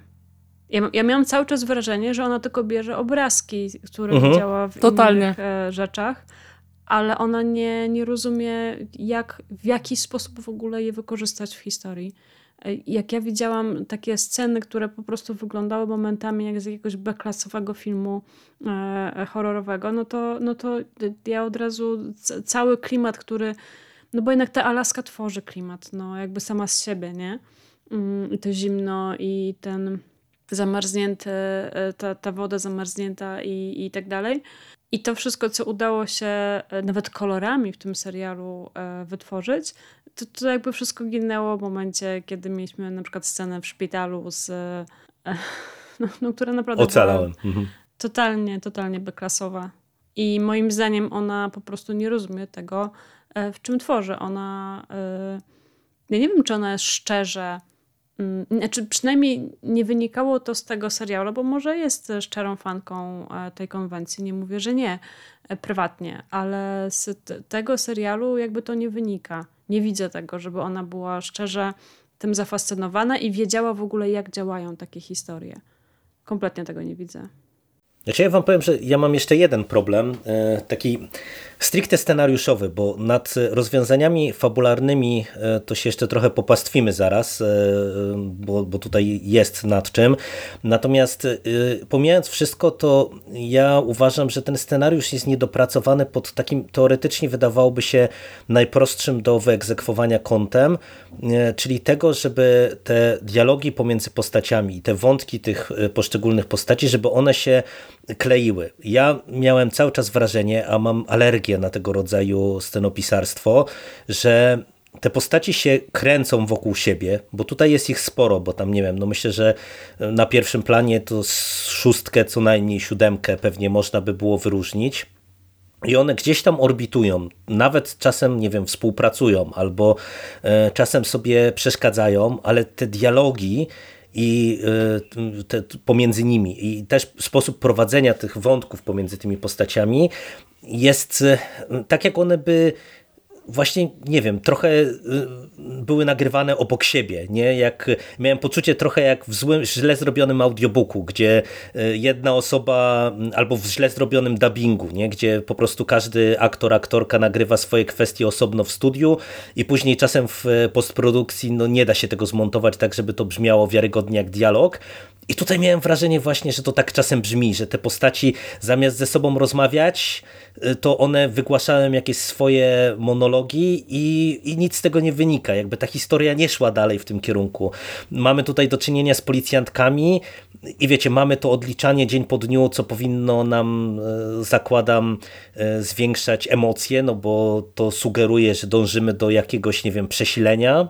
Ja, ja miałam cały czas wrażenie, że ona tylko bierze obrazki, które mhm. widziała w Totalnie. innych e, rzeczach, ale ona nie, nie rozumie, jak, w jaki sposób w ogóle je wykorzystać w historii. E, jak ja widziałam takie sceny, które po prostu wyglądały momentami jak z jakiegoś beklasowego filmu e, horrorowego, no to, no to ja od razu cały klimat, który. No bo jednak ta Alaska tworzy klimat, no jakby sama z siebie, nie? Mm, I to zimno, i ten zamarznięty, e, ta, ta woda zamarznięta i, i tak dalej. I to wszystko, co udało się e, nawet kolorami w tym serialu e, wytworzyć, to, to jakby wszystko ginęło w momencie, kiedy mieliśmy na przykład scenę w szpitalu z... (laughs) No, no która naprawdę Ocalałem. Mhm. totalnie, totalnie beklasowa. I moim zdaniem ona po prostu nie rozumie tego, w czym tworzy. Ona... Ja nie wiem, czy ona jest szczerze znaczy, przynajmniej nie wynikało to z tego serialu, bo może jest szczerą fanką e, tej konwencji. Nie mówię, że nie e, prywatnie, ale z tego serialu jakby to nie wynika. Nie widzę tego, żeby ona była szczerze tym zafascynowana i wiedziała w ogóle, jak działają takie historie. Kompletnie tego nie widzę. Znaczy ja wam powiem, że ja mam jeszcze jeden problem, e, taki stricte scenariuszowy, bo nad rozwiązaniami fabularnymi e, to się jeszcze trochę popastwimy zaraz, e, bo, bo tutaj jest nad czym. Natomiast pomijając wszystko, to ja uważam, że ten scenariusz jest niedopracowany pod takim teoretycznie wydawałoby się najprostszym do wyegzekwowania kątem, czyli tego, żeby te dialogi pomiędzy postaciami i te wątki tych poszczególnych postaci, żeby one się kleiły. Ja miałem cały czas wrażenie, a mam alergię na tego rodzaju scenopisarstwo, że te postaci się kręcą wokół siebie, bo tutaj jest ich sporo, bo tam nie wiem, no myślę, że na pierwszym planie to szóstkę, co najmniej siódemkę pewnie można by było wyróżnić. I one gdzieś tam orbitują, nawet czasem, nie wiem, współpracują albo e, czasem sobie przeszkadzają, ale te dialogi i y, te, pomiędzy nimi i też sposób prowadzenia tych wątków pomiędzy tymi postaciami jest y, tak jak one by właśnie, nie wiem, trochę y, były nagrywane obok siebie, nie? Jak, miałem poczucie trochę jak w złym, źle zrobionym audiobooku, gdzie y, jedna osoba, mm, albo w źle zrobionym dubbingu, nie? Gdzie po prostu każdy aktor, aktorka nagrywa swoje kwestie osobno w studiu i później czasem w postprodukcji no, nie da się tego zmontować tak, żeby to brzmiało wiarygodnie jak dialog, i tutaj miałem wrażenie właśnie, że to tak czasem brzmi, że te postaci zamiast ze sobą rozmawiać, y, to one wygłaszają jakieś swoje monologi i, i nic z tego nie wynika. Jakby ta historia nie szła dalej w tym kierunku. Mamy tutaj do czynienia z policjantkami i wiecie, mamy to odliczanie dzień po dniu, co powinno nam, y, zakładam, y, zwiększać emocje, no bo to sugeruje, że dążymy do jakiegoś, nie wiem, przesilenia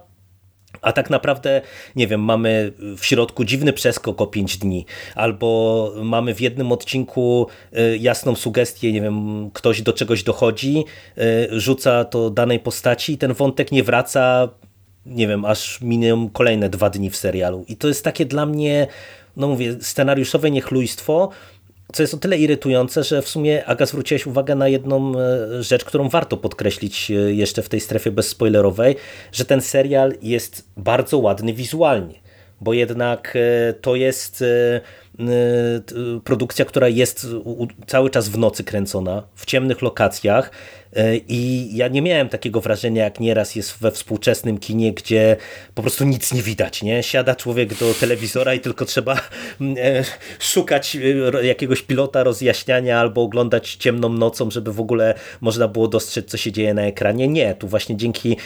a tak naprawdę, nie wiem, mamy w środku dziwny przeskok o 5 dni, albo mamy w jednym odcinku y, jasną sugestię, nie wiem, ktoś do czegoś dochodzi, y, rzuca to danej postaci i ten wątek nie wraca, nie wiem, aż miną kolejne dwa dni w serialu. I to jest takie dla mnie, no mówię, scenariuszowe niechlujstwo, co jest o tyle irytujące, że w sumie Aga zwróciłeś uwagę na jedną e, rzecz, którą warto podkreślić e, jeszcze w tej strefie bezspoilerowej, że ten serial jest bardzo ładny wizualnie, bo jednak e, to jest produkcja, która jest cały czas w nocy kręcona, w ciemnych lokacjach, E, I ja nie miałem takiego wrażenia, jak nieraz jest we współczesnym kinie, gdzie po prostu nic nie widać. Nie? Siada człowiek do telewizora i tylko trzeba mm, e, szukać e, jakiegoś pilota rozjaśniania albo oglądać ciemną nocą, żeby w ogóle można było dostrzec, co się dzieje na ekranie. Nie, tu właśnie dzięki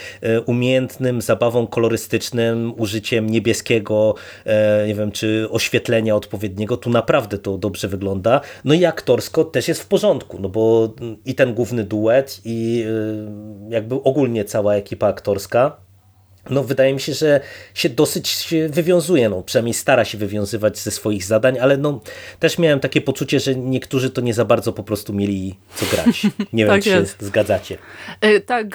umiejętnym zabawom kolorystycznym, użyciem niebieskiego, nie wiem, czy oświetlenia odpowiedniego, tu naprawdę to dobrze wygląda. No i aktorsko też jest w porządku, no bo i ten główny duet, i y, jakby ogólnie cała ekipa aktorska no wydaje mi się, że się dosyć wywiązuje, no przynajmniej stara się wywiązywać ze swoich zadań, ale no też miałem takie poczucie, że niektórzy to nie za bardzo po prostu mieli co grać. (laughs) Nie wiem, tak czy jest. się zgadzacie. E, tak,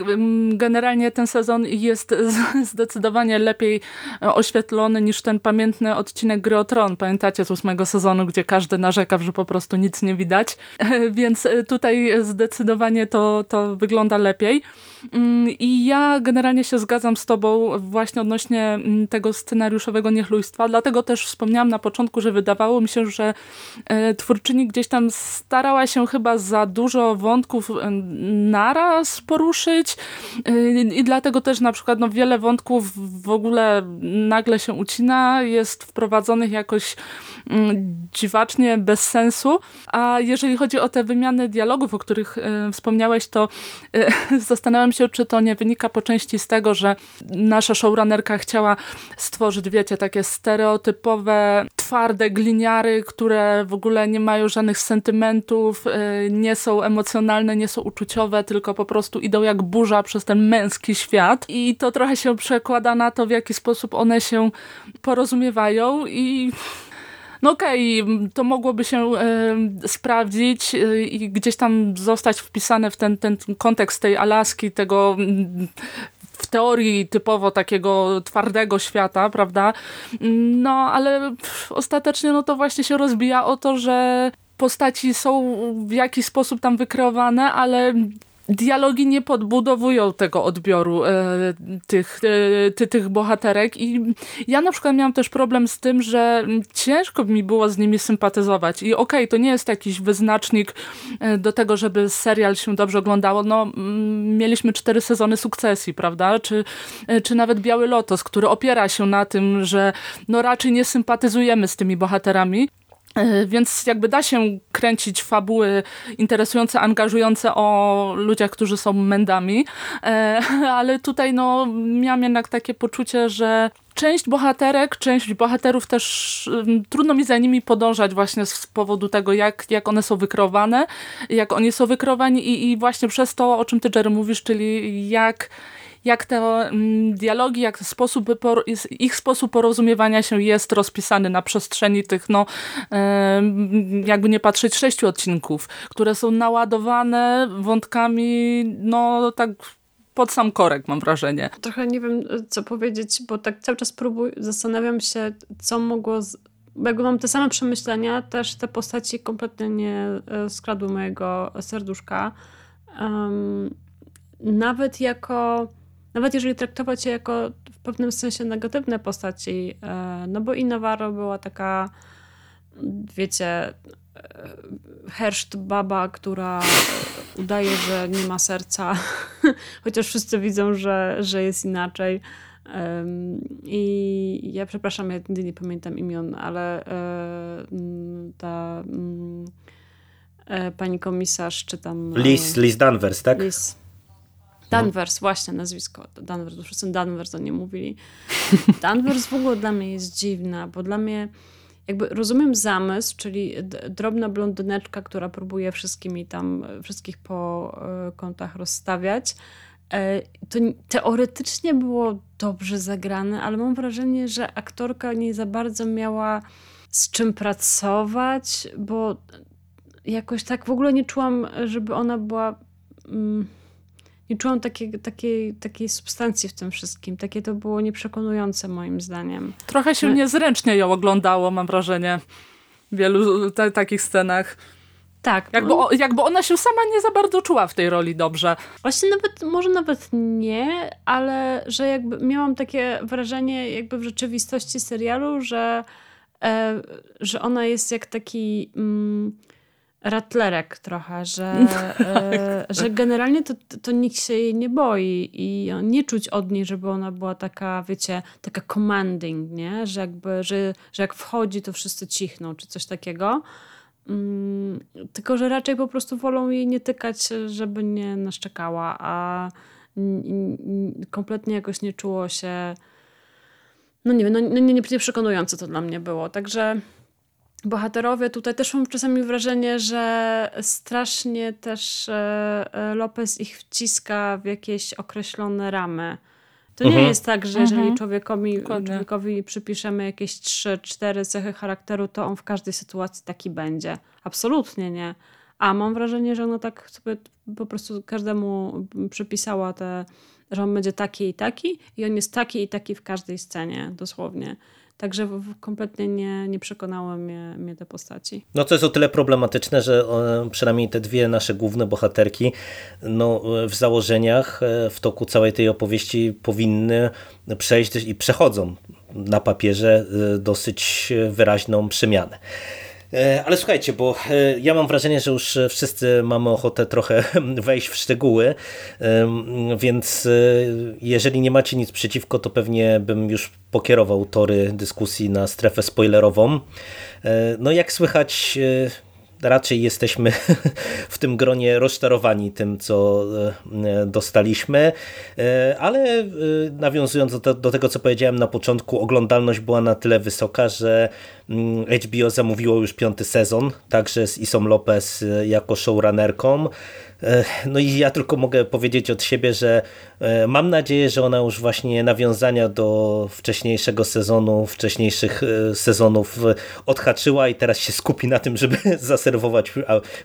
generalnie ten sezon jest (laughs) zdecydowanie lepiej e, oświetlony niż ten pamiętny odcinek Gry o Tron. Pamiętacie z ósmego sezonu, gdzie każdy narzekał, że po prostu nic nie widać, (laughs) e, więc tutaj zdecydowanie to, to wygląda lepiej. Mm, I ja generalnie się zgadzam z tobą, właśnie odnośnie mm, tego scenariuszowego niechlujstwa. Dlatego też wspomniałam na początku, że wydawało mi się, że e, twórczyni gdzieś tam starała się chyba za dużo wątków e, naraz poruszyć i dlatego też na przykład no, wiele wątków w ogóle nagle się ucina, jest wprowadzonych jakoś mm, dziwacznie, bez sensu. A jeżeli chodzi o te wymiany dialogów, o których wspomniałeś, to (laughs) zastanawiam się, czy to nie wynika po części z tego, że nasza showrunnerka chciała stworzyć, wiecie, takie stereotypowe, twarde gliniary, które w ogóle nie mają żadnych sentymentów, y, nie są emocjonalne, nie są uczuciowe, tylko po prostu idą jak burza przez ten męski świat. I to trochę się przekłada na to, w jaki sposób one się porozumiewają i no okej, okay, to mogłoby się sprawdzić y, i gdzieś tam zostać wpisane w ten, ten kontekst tej Alaski, tego w teorii typowo takiego twardego świata, prawda? No, ale ostatecznie no to właśnie się rozbija o to, że postaci są w jakiś sposób tam wykreowane, ale dialogi nie podbudowują tego odbioru e, tych, e, ty, tych bohaterek. I ja na przykład miałam też problem z tym, że ciężko mi było z nimi sympatyzować. I okej, okay, to nie jest jakiś wyznacznik e, do tego, żeby serial się dobrze oglądało, no mieliśmy cztery sezony sukcesji, prawda, czy, e, czy nawet Biały Lotos, który opiera się na tym, że no raczej nie sympatyzujemy z tymi bohaterami, więc jakby da się kręcić fabuły interesujące, angażujące o ludziach, którzy są mędami, e, (laughs) ale tutaj no, miałam jednak takie poczucie, że część bohaterek, część bohaterów też trudno mi za nimi podążać właśnie z powodu tego, jak, jak one są wykrowane, jak oni są wykrowani i, i właśnie przez to, o czym ty Jerry mówisz, czyli jak jak te mm, dialogi, jak sposób, ich sposób porozumiewania się jest rozpisany na przestrzeni tych, no jakby nie patrzeć, sześciu odcinków, które są naładowane wątkami, no tak pod sam korek, mam wrażenie. Trochę nie wiem, co powiedzieć, bo tak cały czas próbuję, zastanawiam się, co mogło... Z... Jakby mam te same przemyślenia, też te postaci kompletnie nie e, skradły mojego serduszka. Um, nawet jako nawet jeżeli traktować je jako w pewnym sensie negatywne postaci, e, no bo i Navarro była taka, wiecie, e, herszt baba, która udaje, że nie ma serca, (laughs) chociaż wszyscy widzą, że, że jest inaczej. I ja przepraszam, ja nigdy nie pamiętam imion, ale e, ta pani komisarz, czy tam... Liz, Liz Danvers, tak? Liz, Danvers, właśnie nazwisko. Danvers, wszyscy Danvers o nie mówili. (laughs) Danvers w ogóle dla mnie jest dziwna, bo dla mnie jakby rozumiem zamysł, czyli drobna blondyneczka, która próbuje wszystkimi tam, wszystkich po e, kątach rozstawiać. E, to teoretycznie było dobrze zagrane, ale mam wrażenie, że aktorka nie za bardzo miała z czym pracować, bo jakoś tak w ogóle nie czułam, żeby ona była... Mm, nie czułam takiej, takiej, takiej substancji w tym wszystkim. Takie to było nieprzekonujące moim zdaniem. Trochę się niezręcznie ją oglądało, mam wrażenie, w wielu takich scenach. Tak. Jakby, no. jakby ona się sama nie za bardzo czuła w tej roli dobrze. Właśnie nawet, może nawet nie, ale że jakby miałam takie wrażenie jakby w rzeczywistości serialu, że, e, że ona jest jak taki... Mm, ratlerek trochę, że, e, że generalnie to, to nikt się jej nie boi i nie czuć od niej, żeby ona była taka, wiecie, taka commanding, nie? Że jakby, że, że jak wchodzi, to wszyscy cichną, czy coś takiego. Mm, tylko, że raczej po prostu wolą jej nie tykać, żeby nie naszczekała, a kompletnie jakoś nie czuło się no nie wiem, no, nie, nie, nie przekonujące to dla mnie było. Także bohaterowie tutaj też mam czasami wrażenie, że strasznie też e, e, Lopez ich wciska w jakieś określone ramy. To nie mhm. jest tak, że jeżeli mhm. człowiekowi, człowiekowi przypiszemy jakieś trzy, cztery cechy charakteru, to on w każdej sytuacji taki będzie. Absolutnie nie. A mam wrażenie, że ona tak sobie po prostu każdemu przypisała te, że on będzie taki i taki i on jest taki i taki w każdej scenie, dosłownie. Także kompletnie nie, nie przekonały mnie, mnie te postaci. No to jest o tyle problematyczne, że przynajmniej te dwie nasze główne bohaterki no, w założeniach w toku całej tej opowieści powinny przejść i przechodzą na papierze dosyć wyraźną przemianę. E, ale słuchajcie, bo e, ja mam wrażenie, że już wszyscy mamy ochotę trochę (laughs) wejść w szczegóły, więc e, jeżeli nie macie nic przeciwko, to pewnie bym już pokierował tory dyskusji na strefę spoilerową. No jak słychać raczej jesteśmy (laughs) w tym gronie rozczarowani tym, co e, dostaliśmy, e, ale e, nawiązując do, do tego, co powiedziałem na początku, oglądalność była na tyle wysoka, że mm, HBO zamówiło już piąty sezon, także z Isą Lopez jako showrunnerką. No i ja tylko mogę powiedzieć od siebie, że e, mam nadzieję, że ona już właśnie nawiązania do wcześniejszego sezonu, wcześniejszych e, sezonów odhaczyła i teraz się skupi na tym, żeby (laughs) zaserwować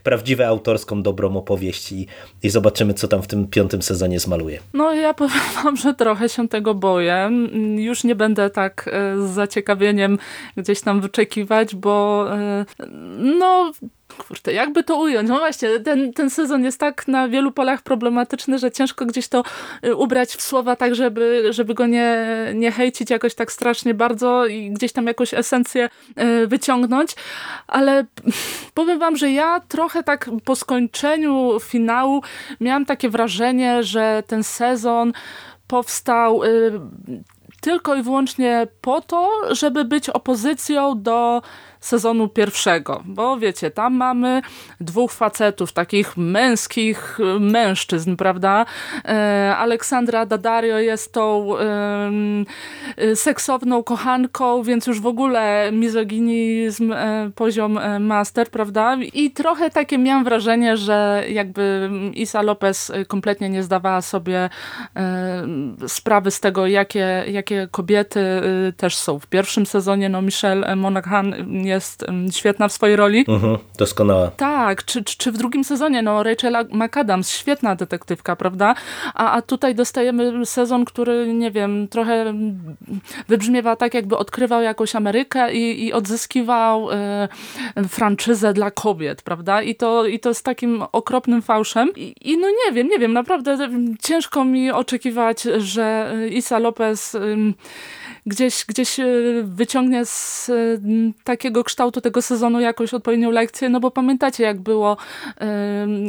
prawdziwą autorską dobrą opowieść i, i zobaczymy, co tam w tym piątym sezonie zmaluje. No ja powiem wam, że trochę się tego boję. Już nie będę tak e, z zaciekawieniem gdzieś tam wyczekiwać, bo no kurde, jakby to ująć? No właśnie, ten, ten sezon jest tak na wielu polach problematyczny, że ciężko gdzieś to y, ubrać w słowa tak, żeby, żeby go nie, nie hejcić jakoś tak strasznie bardzo i gdzieś tam jakąś esencję y, wyciągnąć, ale powiem wam, że ja trochę tak po skończeniu finału miałam takie wrażenie, że ten sezon powstał y, tylko i wyłącznie po to, żeby być opozycją do sezonu pierwszego, bo wiecie, tam mamy dwóch facetów, takich męskich mężczyzn, prawda? E, Aleksandra Daddario jest tą e, seksowną kochanką, więc już w ogóle mizoginizm e, poziom e, master, prawda? I trochę takie miałam wrażenie, że jakby Isa Lopez kompletnie nie zdawała sobie sprawy z tego, jakie, jakie kobiety e, też są w pierwszym sezonie. No Michelle Monaghan jest świetna w swojej roli. Mhm, doskonała. Tak, czy, czy, w drugim sezonie, no Rachel McAdams, świetna detektywka, prawda? A, a tutaj dostajemy sezon, który, nie wiem, trochę wybrzmiewa tak, jakby odkrywał jakąś Amerykę i, i odzyskiwał e, franczyzę dla kobiet, prawda? I to, I to z takim okropnym fałszem. I, I, no nie wiem, nie wiem, naprawdę ciężko mi oczekiwać, że Isa Lopez gdzieś, gdzieś e, wyciągnie z takiego kształtu tego sezonu jakąś odpowiednią lekcję, no bo pamiętacie jak było,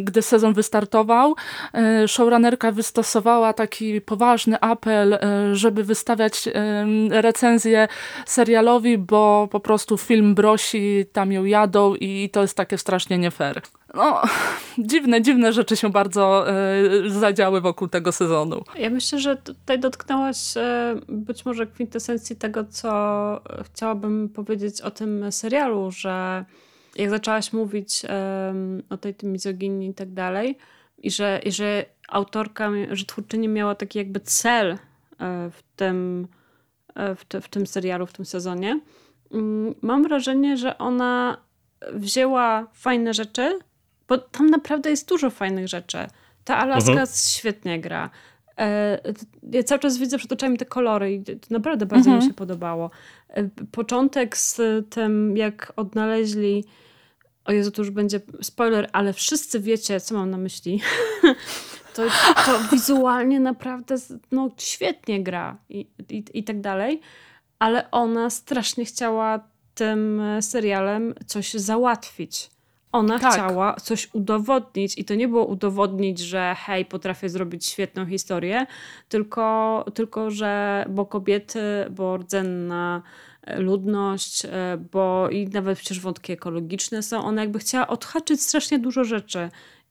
gdy sezon wystartował, e, showrunnerka wystosowała taki poważny apel, e, żeby wystawiać recenzję serialowi, bo po prostu film brosi, tam ją jadą i to jest takie strasznie nie fair no, dziwne, dziwne rzeczy się bardzo y, zadziały wokół tego sezonu. Ja myślę, że tutaj dotknęłaś y, być może kwintesencji tego, co chciałabym powiedzieć o tym serialu, że jak zaczęłaś mówić y, o tej tym mizoginii i tak dalej, i że, i że autorka, że twórczyni miała taki jakby cel w tym, w, te, w tym serialu, w tym sezonie, mm, mam wrażenie, że ona wzięła fajne rzeczy, bo tam naprawdę jest dużo fajnych rzeczy. Ta Alaska mhm. świetnie gra. E, ja cały czas widzę przed oczami te kolory i to naprawdę bardzo mhm. mi się podobało. E, początek z tym, jak odnaleźli o Jezu, to już będzie spoiler, ale wszyscy wiecie, co mam na myśli. (laughs) to, to wizualnie naprawdę no, świetnie gra i, i, i tak dalej, ale ona strasznie chciała tym serialem coś załatwić. Ona tak. chciała coś udowodnić i to nie było udowodnić, że hej, potrafię zrobić świetną historię, tylko, tylko że bo kobiety, bo rdzenna e, ludność, e, bo i nawet przecież wątki ekologiczne są. Ona jakby chciała odhaczyć strasznie dużo rzeczy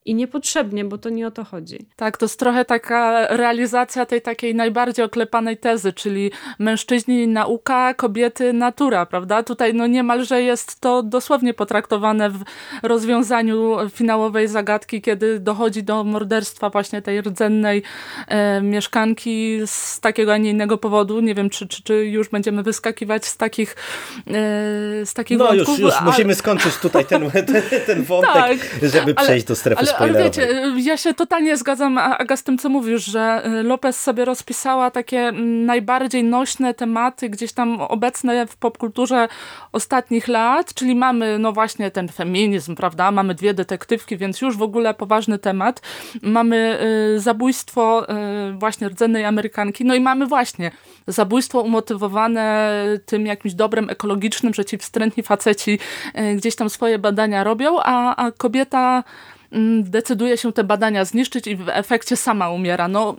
i niepotrzebnie, bo to nie o to chodzi. Tak, to jest trochę taka realizacja tej takiej najbardziej oklepanej tezy, czyli mężczyźni nauka, kobiety natura, prawda? Tutaj no niemalże jest to dosłownie potraktowane w rozwiązaniu finałowej zagadki, kiedy dochodzi do morderstwa właśnie tej rdzennej e, mieszkanki z takiego, a nie innego powodu. Nie wiem, czy, czy, czy już będziemy wyskakiwać z takich e, z takich no wątków. No już, już ale... musimy skończyć tutaj ten, (laughs) ten, ten wątek, tak, żeby przejść do strefy spoilerowej. Ale wiecie, ja się totalnie zgadzam, Aga, z tym, co mówisz, że y, Lopez sobie rozpisała takie najbardziej nośne tematy, gdzieś tam obecne w popkulturze ostatnich lat, czyli mamy, no właśnie, ten feminizm, prawda? Mamy dwie detektywki, więc już w ogóle poważny temat. Mamy y, zabójstwo y, właśnie rdzennej Amerykanki, no i mamy właśnie zabójstwo umotywowane tym jakimś dobrem ekologicznym, że ci wstrętni faceci y, gdzieś tam swoje badania robią, a, a kobieta decyduje się te badania zniszczyć i w efekcie sama umiera. No,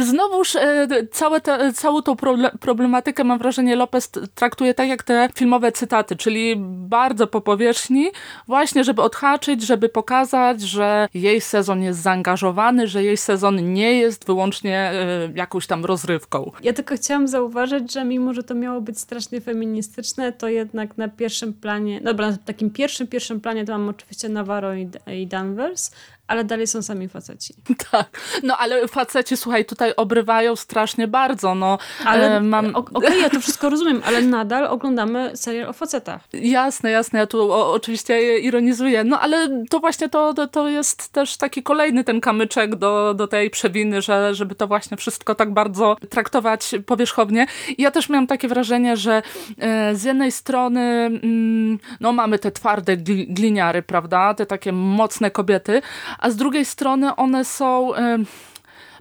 znowuż e, całe te, całą tą problematykę mam wrażenie Lopez traktuje tak jak te filmowe cytaty, czyli bardzo po powierzchni, właśnie żeby odhaczyć, żeby pokazać, że jej sezon jest zaangażowany, że jej sezon nie jest wyłącznie e, jakąś tam rozrywką. Ja tylko chciałam zauważyć, że mimo, że to miało być strasznie feministyczne, to jednak na pierwszym planie, dobra, na takim pierwszym, pierwszym planie to mam oczywiście Navarro i, i Danvers, ale dalej są sami faceci. (laughs) Tak, no ale faceci, słuchaj, tutaj obrywają strasznie bardzo, no. Ale e, mam... okej, okay, ja to wszystko (laughs) rozumiem, ale nadal oglądamy serial o facetach. Jasne, jasne, ja tu o, oczywiście ironizuję, no ale to właśnie to, to, to jest też taki kolejny ten kamyczek do, do tej przewiny, że, żeby to właśnie wszystko tak bardzo traktować powierzchownie. I ja też miałam takie wrażenie, że e, z jednej strony mm, no mamy te twarde gliniary, prawda, te takie mocne kobiety, a z drugiej strony one są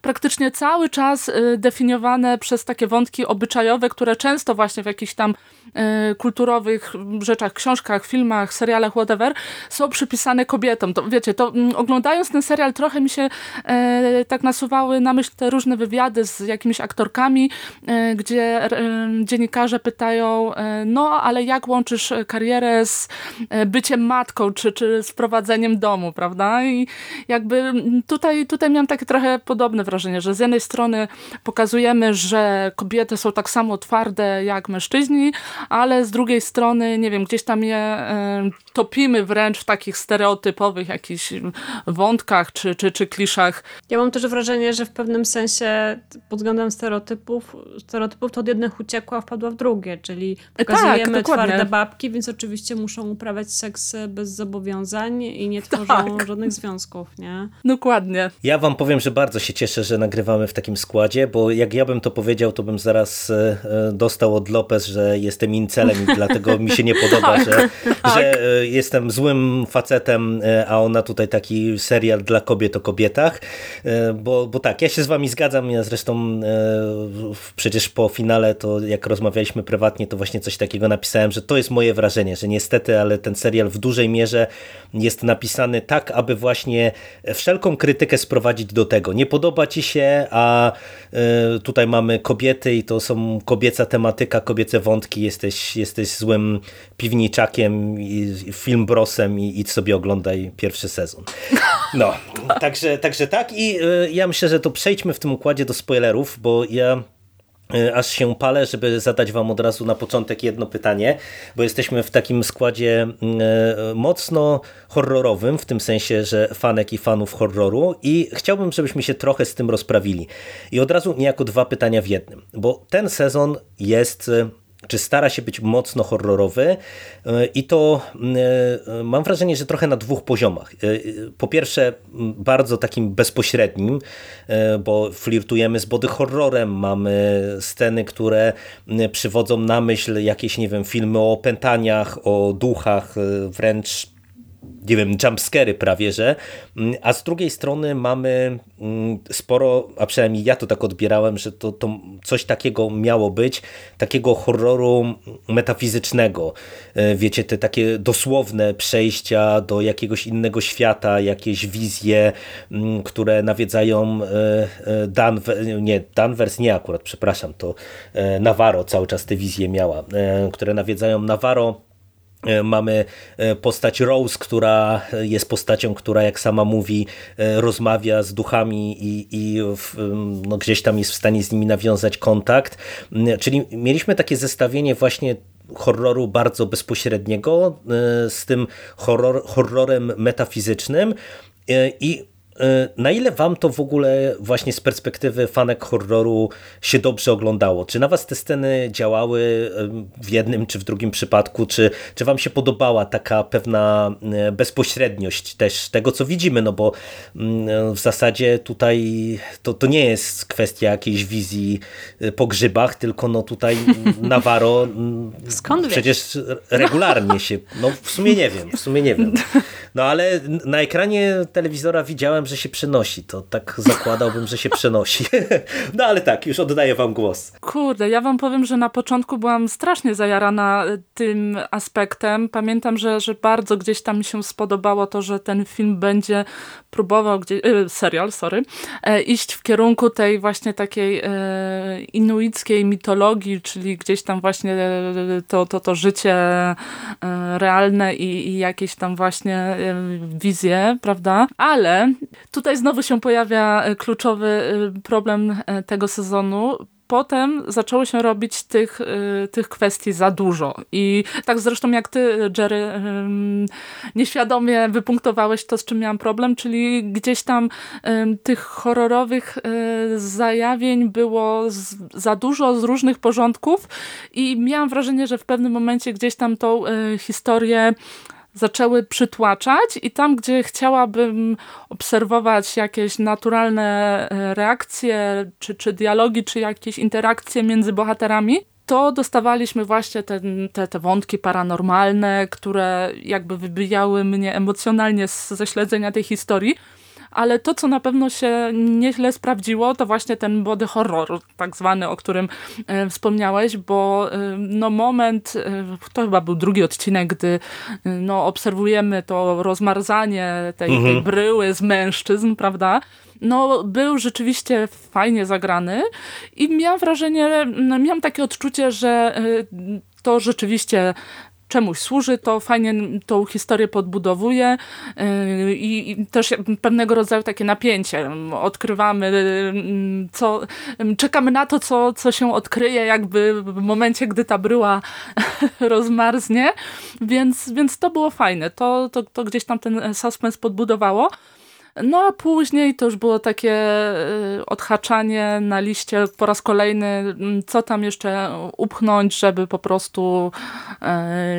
praktycznie cały czas y, definiowane przez takie wątki obyczajowe, które często właśnie w jakichś tam y, kulturowych rzeczach, książkach, filmach, serialach, whatever, są przypisane kobietom. To wiecie, to mm, oglądając ten serial trochę mi się e, tak nasuwały na myśl te różne wywiady z jakimiś aktorkami, e, gdzie e, dziennikarze pytają, no ale jak łączysz karierę z byciem matką, czy, czy z prowadzeniem domu, prawda? I jakby mm, tutaj, tutaj miałam takie trochę podobne wrażenie, że z jednej strony pokazujemy, że kobiety są tak samo twarde jak mężczyźni, ale z drugiej strony, nie wiem, gdzieś tam je topimy wręcz w takich stereotypowych jakichś wątkach czy, czy, czy kliszach. Ja mam też wrażenie, że w pewnym sensie pod względem stereotypów, stereotypów to od jednych uciekła, wpadła w drugie, czyli pokazujemy tak, twarde babki, więc oczywiście muszą uprawiać seks bez zobowiązań i nie tworzą tak. żadnych związków, nie? Dokładnie. Ja wam powiem, że bardzo się cieszę, że nagrywamy w takim składzie, bo jak ja bym to powiedział, to bym zaraz e, e, dostał od Lopez, że jestem incelem i dlatego mi się nie podoba, tak, że, tak. że e, jestem złym facetem, a ona tutaj taki serial dla kobiet o kobietach, bo, bo tak, ja się z wami zgadzam, ja zresztą przecież po finale to jak rozmawialiśmy prywatnie, to właśnie coś takiego napisałem, że to jest moje wrażenie, że niestety, ale ten serial w dużej mierze jest napisany tak, aby właśnie wszelką krytykę sprowadzić do tego. Nie podoba ci się, a y, tutaj mamy kobiety i to są kobieca tematyka, kobiece wątki, jesteś, jesteś złym piwniczakiem i film brosem i idź sobie oglądaj pierwszy sezon. No, (laughs) także, także tak i y, ja myślę, że to przejdźmy w tym układzie do spoilerów, bo ja aż się palę, żeby zadać wam od razu na początek jedno pytanie, bo jesteśmy w takim składzie mm, e, mocno horrorowym, w tym sensie, że fanek i fanów horroru i chciałbym, żebyśmy się trochę z tym rozprawili. I od razu niejako dwa pytania w jednym, bo ten sezon jest e, czy stara się być mocno horrorowy e, i to e, mam wrażenie, że trochę na dwóch poziomach. E, po pierwsze bardzo takim bezpośrednim, bo flirtujemy z body horrorem, mamy sceny, które przywodzą na myśl jakieś, nie wiem, filmy o opętaniach, o duchach, wręcz nie wiem, jumpscary prawie, że, mm, a z drugiej strony mamy mm, sporo, a przynajmniej ja to tak odbierałem, że to, to coś takiego miało być, takiego horroru metafizycznego, e, wiecie, te takie dosłowne przejścia do jakiegoś innego świata, jakieś wizje, mm, które nawiedzają e, e, Danvers, nie, Danvers nie akurat, przepraszam, to Navarro cały czas te wizje miała, które nawiedzają Navarro, mamy e, postać Rose, która jest postacią, która jak sama mówi, e, rozmawia z duchami i, i no, gdzieś tam jest w stanie z nimi nawiązać kontakt. Czyli mieliśmy takie zestawienie właśnie horroru bardzo bezpośredniego z tym horror, horrorem metafizycznym i na ile wam to w ogóle właśnie z perspektywy fanek horroru się dobrze oglądało? Czy na was te sceny działały w jednym czy w drugim przypadku? Czy, czy wam się podobała taka pewna bezpośredniość też tego, co widzimy? No bo mm, w zasadzie tutaj to, to nie jest kwestia jakiejś wizji po grzybach, tylko no tutaj (laughs) Navarro Skąd przecież wiesz? regularnie się, no w sumie nie wiem, w sumie nie wiem. (laughs) No ale na ekranie telewizora widziałem, że się przenosi. To tak zakładałbym, że się przenosi. (laughs) No ale tak, już oddaję wam głos. Kurde, ja wam powiem, że na początku byłam strasznie zajarana e, tym aspektem. Pamiętam, że, że bardzo gdzieś tam mi się spodobało to, że ten film będzie próbował, gdzieś, yy, serial, sorry, e, iść w kierunku tej właśnie takiej e, inuickiej mitologii, czyli gdzieś tam właśnie e, to, to, to życie e, realne i, i jakieś tam właśnie wizje, prawda? Ale tutaj znowu się pojawia e, kluczowy e, problem e, tego sezonu, potem zaczęło się robić tych, tych kwestii za dużo. I tak zresztą jak ty, Jerry, nieświadomie wypunktowałeś to, z czym miałam problem, czyli gdzieś tam tych horrorowych zajawień było za dużo z różnych porządków i miałam wrażenie, że w pewnym momencie gdzieś tam tą historię zaczęły przytłaczać i tam, gdzie chciałabym obserwować jakieś naturalne e, reakcje, czy, czy dialogi, czy jakieś interakcje między bohaterami, to dostawaliśmy właśnie te, te wątki paranormalne, które jakby wybijały mnie emocjonalnie z, ze śledzenia tej historii ale to, co na pewno się nieźle sprawdziło, to właśnie ten body horror, tak zwany, o którym e, wspomniałeś, bo e, no moment, e, to chyba był drugi odcinek, gdy no, obserwujemy to rozmarzanie tej, mhm. tej bryły z mężczyzn, prawda? no, był rzeczywiście fajnie zagrany i miałam wrażenie, miałam takie odczucie, że to rzeczywiście czemuś służy, to fajnie tą historię podbudowuje yy, i też pewnego rodzaju takie napięcie. Odkrywamy, yy, co, czekamy na to, co, co się odkryje jakby w momencie, gdy ta bryła (laughs) rozmarznie, więc, więc to było fajne. To, to, to gdzieś tam ten suspens podbudowało. No a później to już było takie y, odhaczanie na liście po raz kolejny, mm, co tam jeszcze upchnąć, żeby po prostu,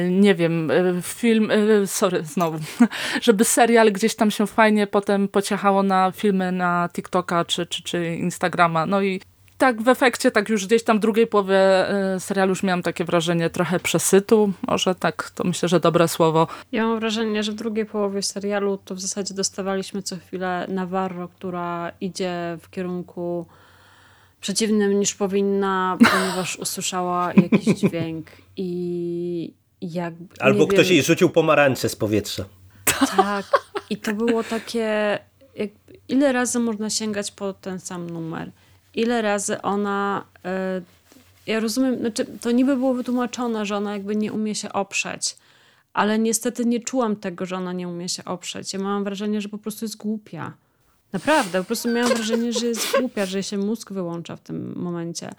y, nie wiem, y, film, sorry, znowu, (laughs) żeby serial gdzieś tam się fajnie potem pociachało na filmy na TikToka czy, czy, czy Instagrama. No i tak w efekcie, tak już gdzieś tam w drugiej połowie e, serialu już miałam takie wrażenie trochę przesytu. Może tak, to myślę, że dobre słowo. Ja mam wrażenie, że w drugiej połowie serialu to w zasadzie dostawaliśmy co chwilę Navarro, która idzie w kierunku przeciwnym niż powinna, ponieważ (laughs) usłyszała jakiś dźwięk i jak... Albo ktoś wiem, jej rzucił pomarańcze z powietrza. Tak. I to było takie... Jak, ile razy można sięgać po ten sam numer? Ile razy ona. Y, ja rozumiem, znaczy to niby było wytłumaczone, że ona jakby nie umie się oprzeć, ale niestety nie czułam tego, że ona nie umie się oprzeć. Ja mam wrażenie, że po prostu jest głupia. Naprawdę, po prostu miałam wrażenie, że jest głupia, że się mózg wyłącza w tym momencie.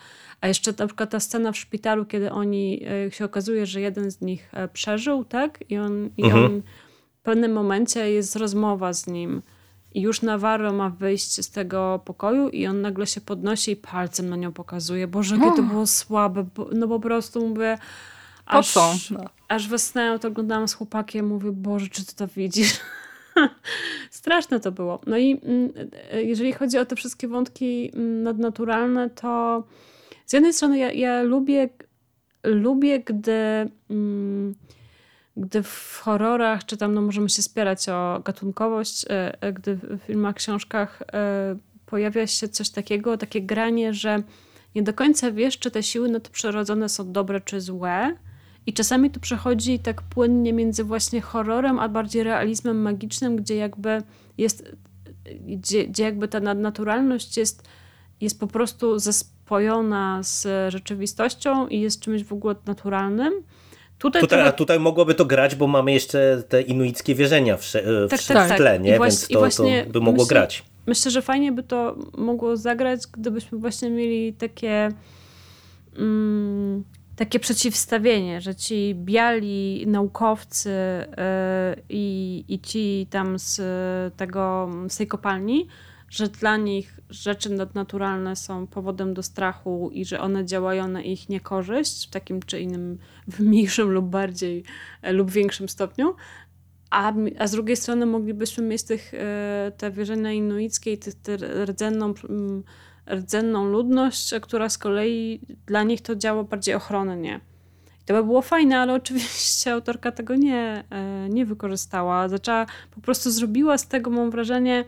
A jeszcze na przykład ta scena w szpitalu, kiedy oni y, się okazuje, że jeden z nich e, przeżył, tak? I on, i mhm. on w pewnym momencie jest rozmowa z nim i już Navarro ma wyjść z tego pokoju i on nagle się podnosi i palcem na nią pokazuje. Boże, jakie to było słabe. No po prostu mówię... Aż, po co? No. Aż wesnęłam, to oglądałam z chłopakiem, mówię, Boże, czy ty to widzisz? (laughs) Straszne to było. No i mm, jeżeli chodzi o te wszystkie wątki mm, nadnaturalne, to z jednej strony ja, ja lubię, lubię, gdy... Mm, gdy w horrorach, czy tam no, możemy się spierać o gatunkowość, e, e, gdy w filmach, książkach e, pojawia się coś takiego, takie granie, że nie do końca wiesz, czy te siły nadprzyrodzone są dobre czy złe. I czasami to przechodzi tak płynnie między właśnie horrorem, a bardziej realizmem magicznym, gdzie jakby jest, gdzie, gdzie jakby ta nadnaturalność jest, jest po prostu zespojona z rzeczywistością i jest czymś w ogóle naturalnym. Tutaj, tutaj, trochę... tutaj mogłoby to grać, bo mamy jeszcze te inuickie wierzenia w, w, tak, tak, w tle, nie? Właśnie, więc to, to, by mogło myślę, grać. Myślę, że fajnie by to mogło zagrać, gdybyśmy właśnie mieli takie mm, takie przeciwstawienie, że ci biali naukowcy yy, i, i ci tam z tego, z tej kopalni, że dla nich rzeczy nadnaturalne są powodem do strachu i że one działają na ich niekorzyść w takim czy innym, w mniejszym lub bardziej e, lub większym stopniu, a, a z drugiej strony moglibyśmy mieć tych, e, te wierzenia inuickie i tę rdzenną, rdzenną ludność, która z kolei dla nich to działa bardziej ochronnie. To by było fajne, ale oczywiście (laughs) autorka tego nie, e, nie wykorzystała. Zaczęła, po prostu zrobiła z tego, mam wrażenie,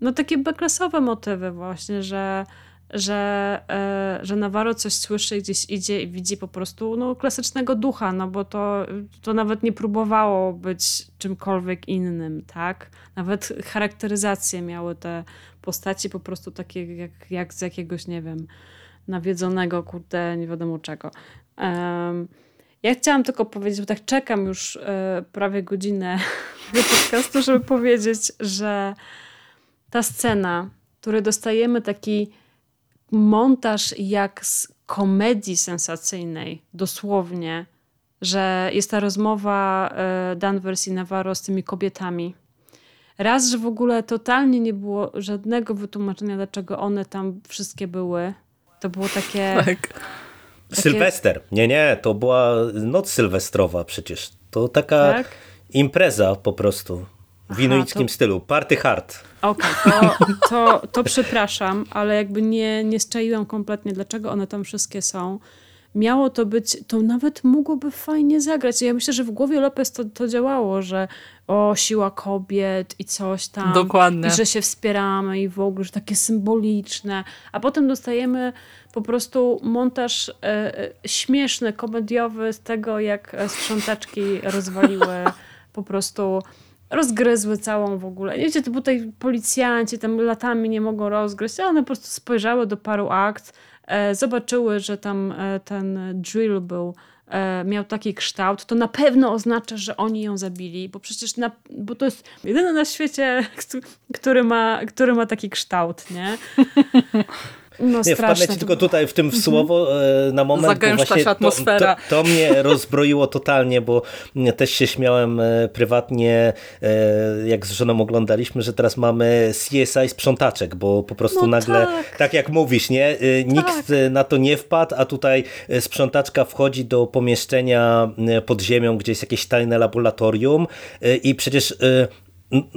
no takie beklasowe motywy właśnie, że że, e, że Navarro coś słyszy, gdzieś idzie i widzi po prostu no, klasycznego ducha, no bo to, to nawet nie próbowało być czymkolwiek innym, tak? Nawet charakteryzacje miały te postaci po prostu takie jak, jak z jakiegoś, nie wiem, nawiedzonego, kurde, nie wiadomo czego. Um, ja chciałam tylko powiedzieć, bo tak czekam już e, prawie godzinę (laughs) do podcastu, żeby powiedzieć, że ta scena, której dostajemy taki montaż jak z komedii sensacyjnej, dosłownie, że jest ta rozmowa e, Danvers i Navarro z tymi kobietami. Raz, że w ogóle totalnie nie było żadnego wytłumaczenia, dlaczego one tam wszystkie były. To było takie... (laughs) Tak. Takie... Sylwester. Nie, nie, to była noc sylwestrowa przecież. To taka tak? impreza po prostu. W inuickim to... stylu. Party hard. Okej, okay, to, to, to (laughs) przepraszam, ale jakby nie, nie szczaiłam kompletnie, dlaczego one tam wszystkie są. Miało to być, to nawet mogłoby fajnie zagrać. Ja myślę, że w głowie Lopez to, to działało, że o, siła kobiet i coś tam. Dokładnie. I że się wspieramy i w ogóle, że takie symboliczne. A potem dostajemy po prostu montaż e, e śmieszny, komediowy z tego, jak sprzątaczki rozwaliły (laughs) po prostu rozgryzły całą w ogóle. Wiecie, to tutaj policjanci tam latami nie mogą rozgryźć, a one po prostu spojrzały do paru akt, e, zobaczyły, że tam e, ten drill był e, miał taki kształt, to na pewno oznacza, że oni ją zabili, bo przecież na, bo to jest jedyny na świecie, (laughs) który ma, który ma taki kształt, nie? (laughs) No, nie, wpadnę ci tylko tutaj w tym w mhm. słowo e, na moment. Zagęszcza się atmosfera. To, to, to, mnie (laughs) rozbroiło totalnie, bo też się śmiałem e, prywatnie, e, jak z żoną oglądaliśmy, że teraz mamy CSI sprzątaczek, bo po prostu no nagle, tak. tak. jak mówisz, nie, nikt tak. na to nie wpadł, a tutaj sprzątaczka wchodzi do pomieszczenia pod ziemią, gdzie jest jakieś tajne laboratorium i przecież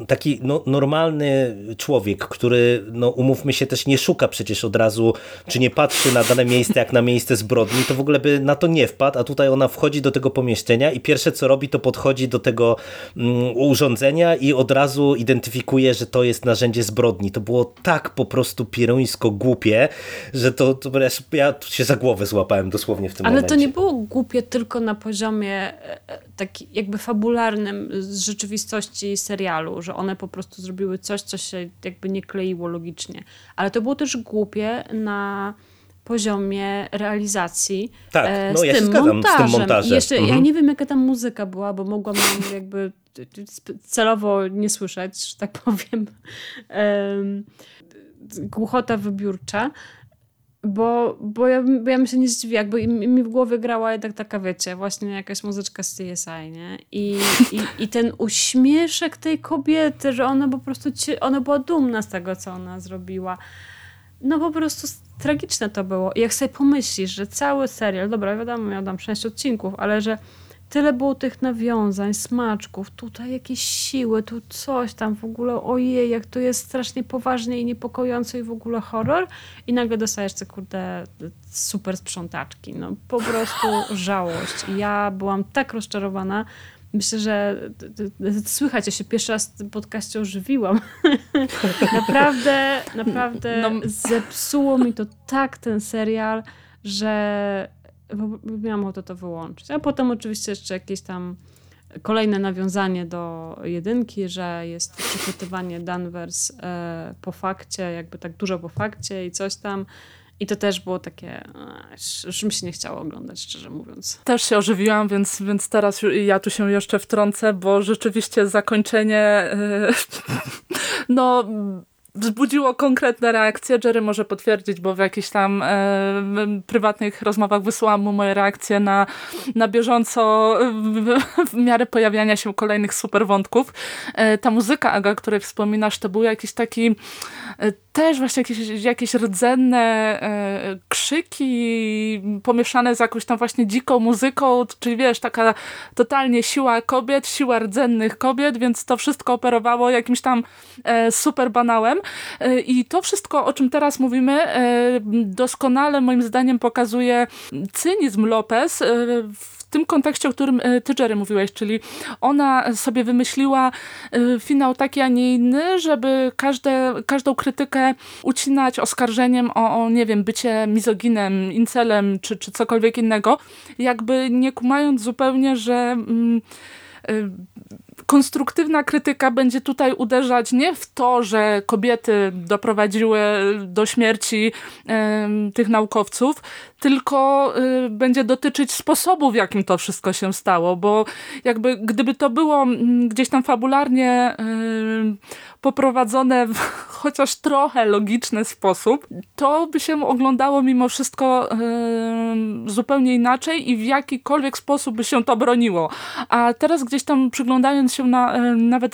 taki no, normalny człowiek, który, no, umówmy się, też nie szuka przecież od razu, czy nie patrzy na dane miejsce jak na miejsce zbrodni, to w ogóle by na to nie wpadł, a tutaj ona wchodzi do tego pomieszczenia i pierwsze co robi, to podchodzi do tego mm, urządzenia i od razu identyfikuje, że to jest narzędzie zbrodni. To było tak po prostu pieruńsko głupie, że to, to ja się za głowę złapałem dosłownie w tym Ale momencie. Ale to nie było głupie tylko na poziomie e, e, taki jakby fabularnym z rzeczywistości serialu serialu, że one po prostu zrobiły coś, co się jakby nie kleiło logicznie. Ale to było też głupie na poziomie realizacji. Tak, e, no ja tym zgadzam montażem. z tym montażem. jeszcze, mhm. Ja nie wiem, jaka tam muzyka była, bo mogłam jakby celowo nie słyszeć, że tak powiem. Głuchota wybiórcza. Bo, bo, ja, ja bym się nie zdziwiła, jakby mi w głowie grała jednak taka, wiecie, właśnie jakaś muzyczka z CSI, nie? I, i, i ten uśmieszek tej kobiety, że ona po prostu, ona była dumna z tego, co ona zrobiła. No po prostu tragiczne to było. I jak sobie pomyślisz, że cały serial, dobra, wiadomo, miał tam 6 odcinków, ale że tyle było tych nawiązań, smaczków, tutaj jakieś siły, tu coś tam w ogóle, ojej, jak to jest strasznie poważnie i niepokojące i w ogóle horror i nagle dostajesz te kurde super sprzątaczki, no po prostu (laughs) żałość. I ja byłam tak rozczarowana, Myślę, że słychać, ja się pierwszy raz w tym podcaście ożywiłam. (laughs) naprawdę, naprawdę no. zepsuło mi to tak ten serial, że miałam ochotę to wyłączyć. A potem oczywiście jeszcze jakieś tam kolejne nawiązanie do jedynki, że jest przechwytywanie Danvers e, po fakcie, jakby tak dużo po fakcie i coś tam. I to też było takie, już mi się nie chciało oglądać, szczerze mówiąc. Też się ożywiłam, więc, więc teraz ja tu się jeszcze wtrącę, bo rzeczywiście zakończenie, e, (laughs) no wzbudziło konkretne reakcje. Jerry może potwierdzić, bo w jakichś tam e, prywatnych rozmowach wysłałam mu moje reakcje na, na bieżąco w, w miarę pojawiania się kolejnych super wątków. E, ta muzyka, Aga, o której wspominasz, to był jakiś taki e, też właśnie jakieś, jakieś rdzenne e, krzyki pomieszane z jakąś tam właśnie dziką muzyką, czyli wiesz, taka totalnie siła kobiet, siła rdzennych kobiet, więc to wszystko operowało jakimś tam e, super banałem. E, i to wszystko, o czym teraz mówimy, e, doskonale moim zdaniem pokazuje cynizm Lopez e, w tym kontekście, o którym e, ty, Jerry, mówiłeś, czyli ona sobie wymyśliła e, finał taki, a nie inny, żeby każde, każdą krytykę ucinać oskarżeniem o, o, nie wiem, bycie mizoginem, incelem, czy, czy cokolwiek innego, jakby nie kumając zupełnie, że... Mm, y, konstruktywna krytyka będzie tutaj uderzać nie w to, że kobiety doprowadziły do śmierci y, tych naukowców, tylko y, będzie dotyczyć sposobu, w jakim to wszystko się stało, bo jakby gdyby to było mm, gdzieś tam fabularnie y, poprowadzone w (laughs) chociaż trochę logiczny sposób, to by się oglądało mimo wszystko y, zupełnie inaczej i w jakikolwiek sposób by się to broniło. A teraz gdzieś tam przyglądając się na nawet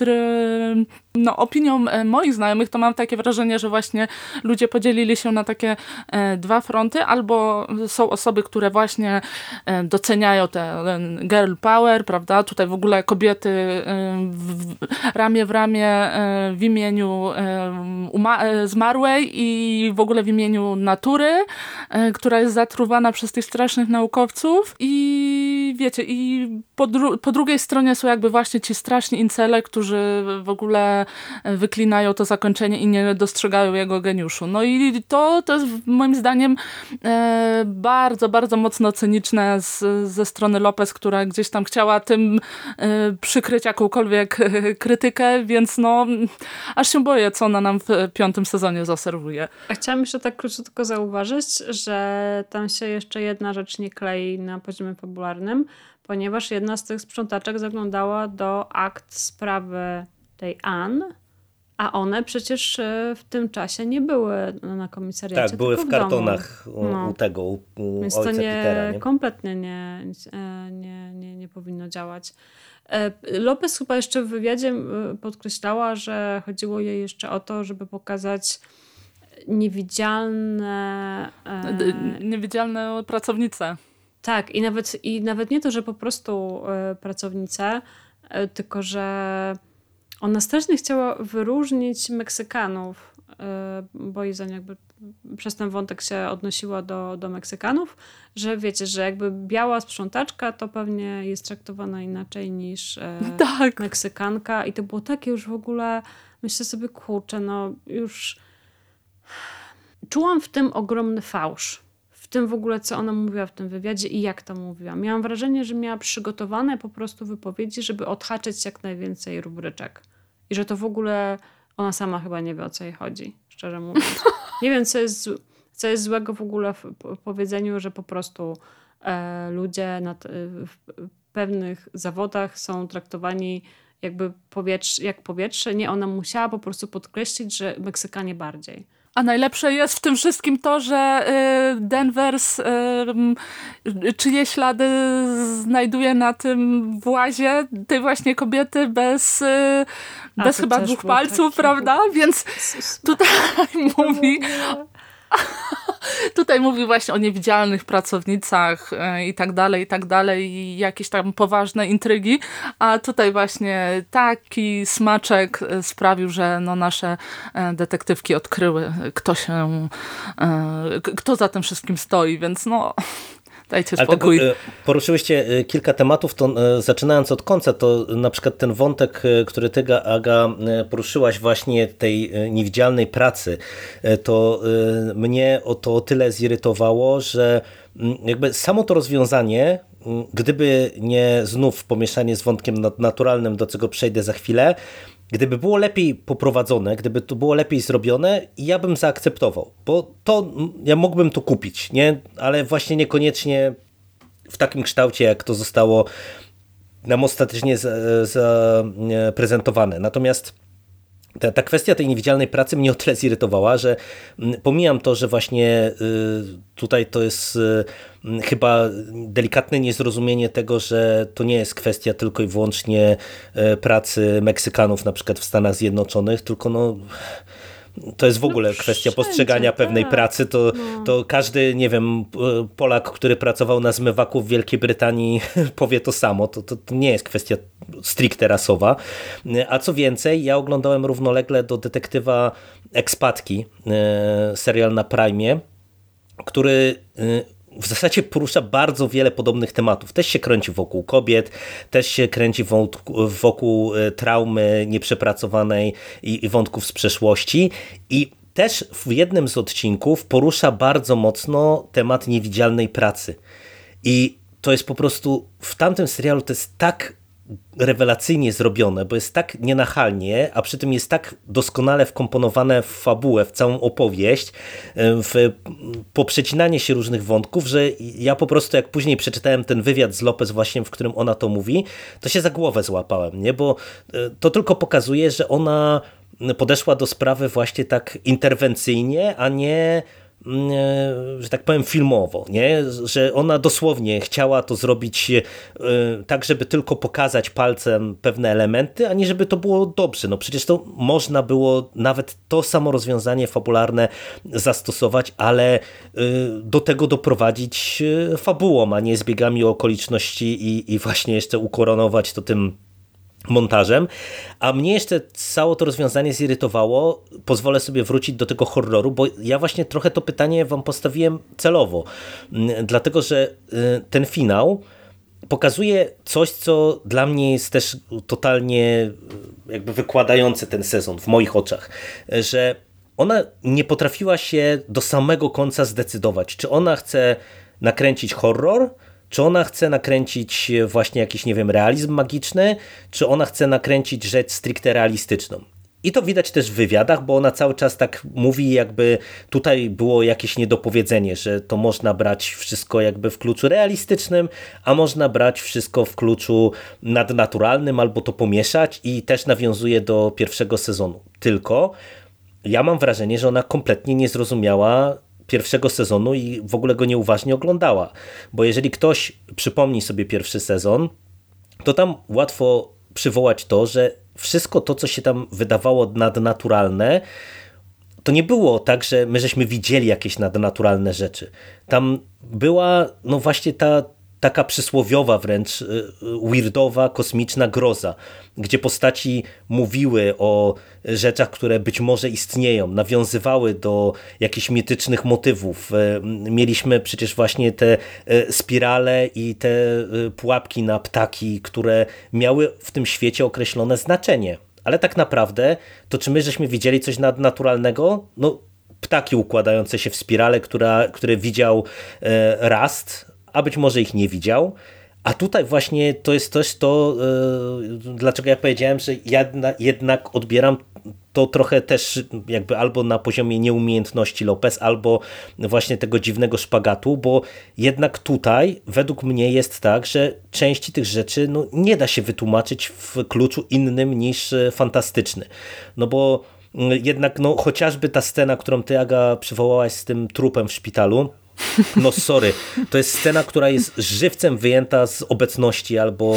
no, opinią moich znajomych, to mam takie wrażenie, że właśnie ludzie podzielili się na takie e, dwa fronty, albo są osoby, które właśnie e, doceniają ten girl power, prawda? Tutaj w ogóle kobiety e, w, ramię w ramię e, w imieniu zmarłej i w ogóle w imieniu natury, która jest zatruwana przez tych strasznych naukowców i wiecie, i po, dru po drugiej stronie są jakby właśnie ci straszni incele, którzy w ogóle wyklinają to zakończenie i nie dostrzegają jego geniuszu. No i to, to jest moim zdaniem e, bardzo, bardzo mocno cyniczne z, ze strony Lopez, która gdzieś tam chciała tym e, przykryć jakąkolwiek e, (laughs) krytykę, więc no aż się boję, co ona nam w piątym sezonie zaserwuje. A chciałam jeszcze tak króciutko zauważyć, że tam się jeszcze jedna rzecz nie klei na poziomie fabularnym, ponieważ jedna z tych sprzątaczek zaglądała do akt sprawy tej Ann, a one przecież e, w tym czasie nie były na komisariacie. Tak, były w, w kartonach u, no. u, tego, u, Więc ojca to nie, Petera, nie? kompletnie nie, e, nie, nie, nie powinno działać. E, Lopez chyba jeszcze w wywiadzie podkreślała, że chodziło jej jeszcze o to, żeby pokazać niewidzialne... Niewidzialne pracownice. Tak, i nawet, i nawet nie to, że po prostu pracownice, tylko że ona strasznie chciała wyróżnić Meksykanów, e, bo Izan jakby przez ten wątek się odnosiła do, do Meksykanów, że wiecie, że jakby biała sprzątaczka to pewnie jest traktowana inaczej niż e, tak. Meksykanka i to było takie już w ogóle, myślę sobie, kurczę, no już czułam w tym ogromny fałsz w tym w ogóle, co ona mówiła w tym wywiadzie i jak to mówiła. Miałam wrażenie, że miała przygotowane po prostu wypowiedzi, żeby odhaczyć jak najwięcej rubryczek. I że to w ogóle ona sama chyba nie wie, o co jej chodzi, szczerze mówiąc. (laughs) Nie wiem, co jest, co jest złego w ogóle w powiedzeniu, że po prostu e, ludzie nad, w pewnych zawodach są traktowani jakby powietrze, jak powietrze. Nie, ona musiała po prostu podkreślić, że Meksykanie bardziej. A najlepsze jest w tym wszystkim to, że y, Denvers y, czyje ślady znajduje na tym włazie tej właśnie kobiety bez, y, bez chyba dwóch palców, prawda? Więc tutaj mówi (laughs) Tutaj mówi właśnie o niewidzialnych pracownicach e, i tak dalej, i tak dalej, i jakieś tam poważne intrygi, a tutaj właśnie taki smaczek e, sprawił, że no nasze e, detektywki odkryły, kto się, kto za tym wszystkim stoi, więc no Dajcie spokój. Ale poruszyłyście kilka tematów, to zaczynając od końca, to na przykład ten wątek, który ty, Aga, poruszyłaś właśnie tej niewidzialnej pracy, to mnie o to tyle zirytowało, że jakby samo to rozwiązanie, gdyby nie znów pomieszanie z wątkiem naturalnym, do czego przejdę za chwilę, Gdyby było lepiej poprowadzone, gdyby to było lepiej zrobione, ja bym zaakceptował, bo to ja mógłbym to kupić, nie? ale właśnie niekoniecznie w takim kształcie, jak to zostało nam ostatecznie zaprezentowane. Natomiast ta, ta kwestia tej niewidzialnej pracy mnie o tyle zirytowała, że mm, pomijam to, że właśnie y, tutaj to jest y, chyba delikatne niezrozumienie tego, że to nie jest kwestia tylko i wyłącznie y, pracy Meksykanów na przykład w Stanach Zjednoczonych, tylko no to jest w no ogóle no, kwestia postrzegania tak. pewnej pracy. To, no. to każdy, nie wiem, Polak, który pracował na zmywaku w Wielkiej Brytanii (laughs) powie to samo. To, to, to nie jest kwestia stricte rasowa. A co więcej, ja oglądałem równolegle do detektywa Ekspatki, e, serial na Prime, który e, w zasadzie porusza bardzo wiele podobnych tematów. Też się kręci wokół kobiet, też się kręci wokół e, traumy nieprzepracowanej i wątków z przeszłości i też w jednym z odcinków porusza bardzo mocno temat niewidzialnej pracy. I to jest po prostu w tamtym serialu to jest tak rewelacyjnie zrobione, bo jest tak nienachalnie, a przy tym jest tak doskonale wkomponowane w fabułę, w całą opowieść, w poprzecinanie się różnych wątków, że ja po prostu jak później przeczytałem ten wywiad z Lopez właśnie, w którym ona to mówi, to się za głowę złapałem, nie? bo e, to tylko pokazuje, że ona podeszła do sprawy właśnie tak interwencyjnie, a nie e, że tak powiem, filmowo, nie? że ona dosłownie chciała to zrobić e, tak, żeby tylko pokazać palcem pewne elementy, a nie żeby to było dobrze. No przecież to można było nawet to samo rozwiązanie fabularne zastosować, ale e, do tego doprowadzić fabułą, a nie zbiegami okoliczności i, i właśnie jeszcze ukoronować to tym montażem, a mnie jeszcze całe to rozwiązanie zirytowało. Pozwolę sobie wrócić do tego horroru, bo ja właśnie trochę to pytanie wam postawiłem celowo, mm, dlatego że y, ten finał pokazuje coś, co dla mnie jest też totalnie y, jakby wykładające ten sezon w moich oczach, że ona nie potrafiła się do samego końca zdecydować, czy ona chce nakręcić horror, czy ona chce nakręcić właśnie jakiś, nie wiem, realizm magiczny, czy ona chce nakręcić rzecz stricte realistyczną. I to widać też w wywiadach, bo ona cały czas tak mówi, jakby tutaj było jakieś niedopowiedzenie, że to można brać wszystko jakby w kluczu realistycznym, a można brać wszystko w kluczu nadnaturalnym albo to pomieszać i też nawiązuje do pierwszego sezonu. Tylko ja mam wrażenie, że ona kompletnie nie zrozumiała pierwszego sezonu i w ogóle go nieuważnie oglądała. Bo jeżeli ktoś przypomni sobie pierwszy sezon, to tam łatwo przywołać to, że wszystko to, co się tam wydawało nadnaturalne, to nie było tak, że my żeśmy widzieli jakieś nadnaturalne rzeczy. Tam była no właśnie ta taka przysłowiowa wręcz y, y, weirdowa, kosmiczna groza, gdzie postaci mówiły o rzeczach, które być może istnieją, nawiązywały do jakichś mitycznych motywów. Y, mieliśmy przecież właśnie te spirale i te pułapki na ptaki, które miały w tym świecie określone znaczenie. Ale tak naprawdę, to czy my żeśmy widzieli coś nadnaturalnego? No, ptaki układające się w spirale, która, które widział Rast, a być może ich nie widział. A tutaj właśnie to jest też to, yy, dlaczego ja powiedziałem, że ja jednak odbieram to trochę też jakby albo na poziomie nieumiejętności Lopez, albo właśnie tego dziwnego szpagatu, bo jednak tutaj według mnie jest tak, że części tych rzeczy no, nie da się wytłumaczyć w kluczu innym niż e, fantastyczny. No bo mm, jednak no, chociażby ta scena, którą ty Aga przywołałaś z tym trupem w szpitalu, no sorry, to jest scena, która jest żywcem wyjęta z obecności albo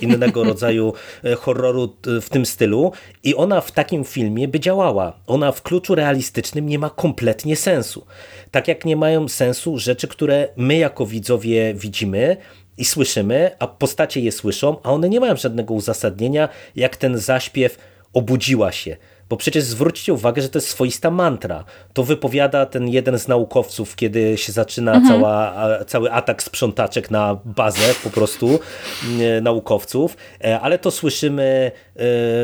innego rodzaju e, horroru w tym stylu i ona w takim filmie by działała. Ona w kluczu realistycznym nie ma kompletnie sensu. Tak jak nie mają sensu rzeczy, które my jako widzowie widzimy, i słyszymy, a postacie je słyszą, a one nie mają żadnego uzasadnienia, jak ten zaśpiew obudziła się, bo przecież zwróćcie uwagę, że to jest swoista mantra. To wypowiada ten jeden z naukowców, kiedy się zaczyna mhm. cała, cały atak sprzątaczek na bazę po prostu e, naukowców, e, ale to słyszymy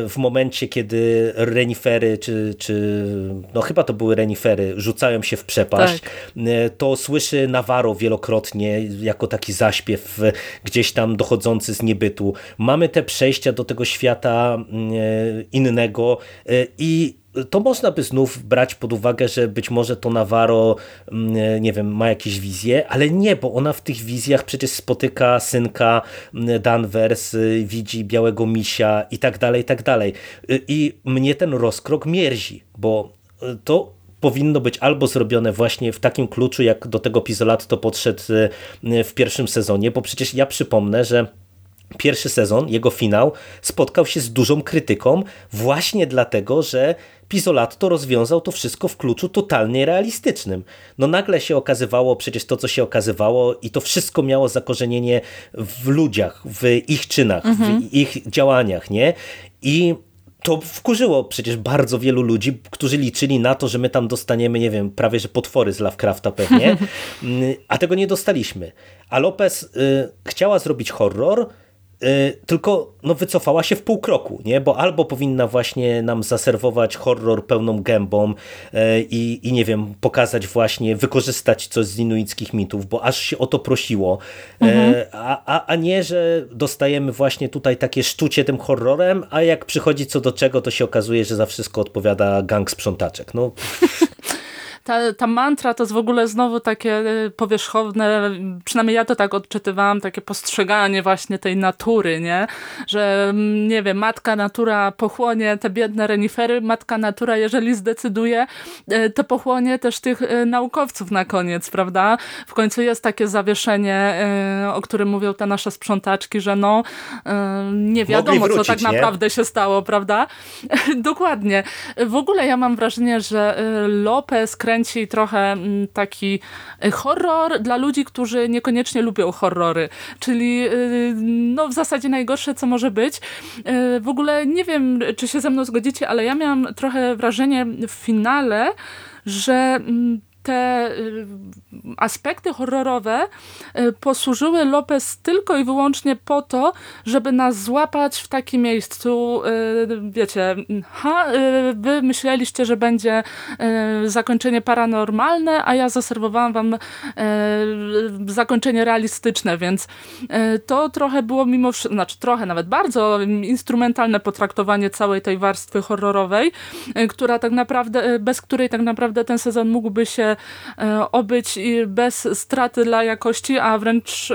w momencie, kiedy renifery, czy, czy no chyba to były renifery, rzucają się w przepaść. Tak. To słyszy Navarro wielokrotnie jako taki zaśpiew gdzieś tam dochodzący z niebytu. Mamy te przejścia do tego świata innego I to można by znów brać pod uwagę, że być może to Navarro, mm, nie wiem, ma jakieś wizje, ale nie, bo ona w tych wizjach przecież spotyka synka mm, Danvers, y, widzi białego misia i tak dalej, i tak dalej. Y, I mnie ten rozkrok mierzi, bo y, to powinno być albo zrobione właśnie w takim kluczu, jak do tego to podszedł w pierwszym sezonie, bo przecież ja przypomnę, że pierwszy sezon, jego finał, spotkał się z dużą krytyką właśnie dlatego, że Pizolatto rozwiązał to wszystko w kluczu totalnie realistycznym. No nagle się okazywało przecież to, co się okazywało i to wszystko miało zakorzenienie w ludziach, w ich czynach, mhm. w ich działaniach, nie? I to wkurzyło przecież bardzo wielu ludzi, którzy liczyli na to, że my tam dostaniemy, nie wiem, prawie że potwory z Lovecrafta pewnie, (laughs) a tego nie dostaliśmy. A Lopez y, chciała zrobić horror, tylko no, wycofała się w pół kroku, nie? bo albo powinna właśnie nam zaserwować horror pełną gębą y, i, i nie wiem, pokazać właśnie, wykorzystać coś z inuickich mitów, bo aż się o to prosiło, y, mhm. a, a, a nie, że dostajemy właśnie tutaj takie sztucie tym horrorem, a jak przychodzi co do czego, to się okazuje, że za wszystko odpowiada gang sprzątaczek. No ta, ta mantra to jest w ogóle znowu takie e, powierzchowne, przynajmniej ja to tak odczytywałam, takie postrzeganie właśnie tej natury, nie? Że, mm, nie wiem, matka natura pochłonie te biedne renifery, matka natura, jeżeli zdecyduje, e, to pochłonie też tych e, naukowców na koniec, prawda? W końcu jest takie zawieszenie, o którym mówią te nasze sprzątaczki, że no, nie wiadomo, wrócić, co tak nie? naprawdę się stało, prawda? (laughs) Dokładnie. W ogóle ja mam wrażenie, że Lopez kręci kręci trochę mm, taki y, horror dla ludzi, którzy niekoniecznie lubią horrory, czyli y, no w zasadzie najgorsze, co może być. Y, w ogóle nie wiem, czy się ze mną zgodzicie, ale ja miałam trochę wrażenie w finale, że mm, te y, aspekty horrorowe y, posłużyły Lopez tylko i wyłącznie po to, żeby nas złapać w takim miejscu, y, wiecie, ha, wy myśleliście, że będzie zakończenie paranormalne, a ja zaserwowałam wam zakończenie realistyczne, więc to trochę było mimo znaczy trochę, nawet bardzo instrumentalne potraktowanie całej tej warstwy horrorowej, która tak naprawdę, bez której tak naprawdę ten sezon mógłby się obyć bez straty dla jakości, a wręcz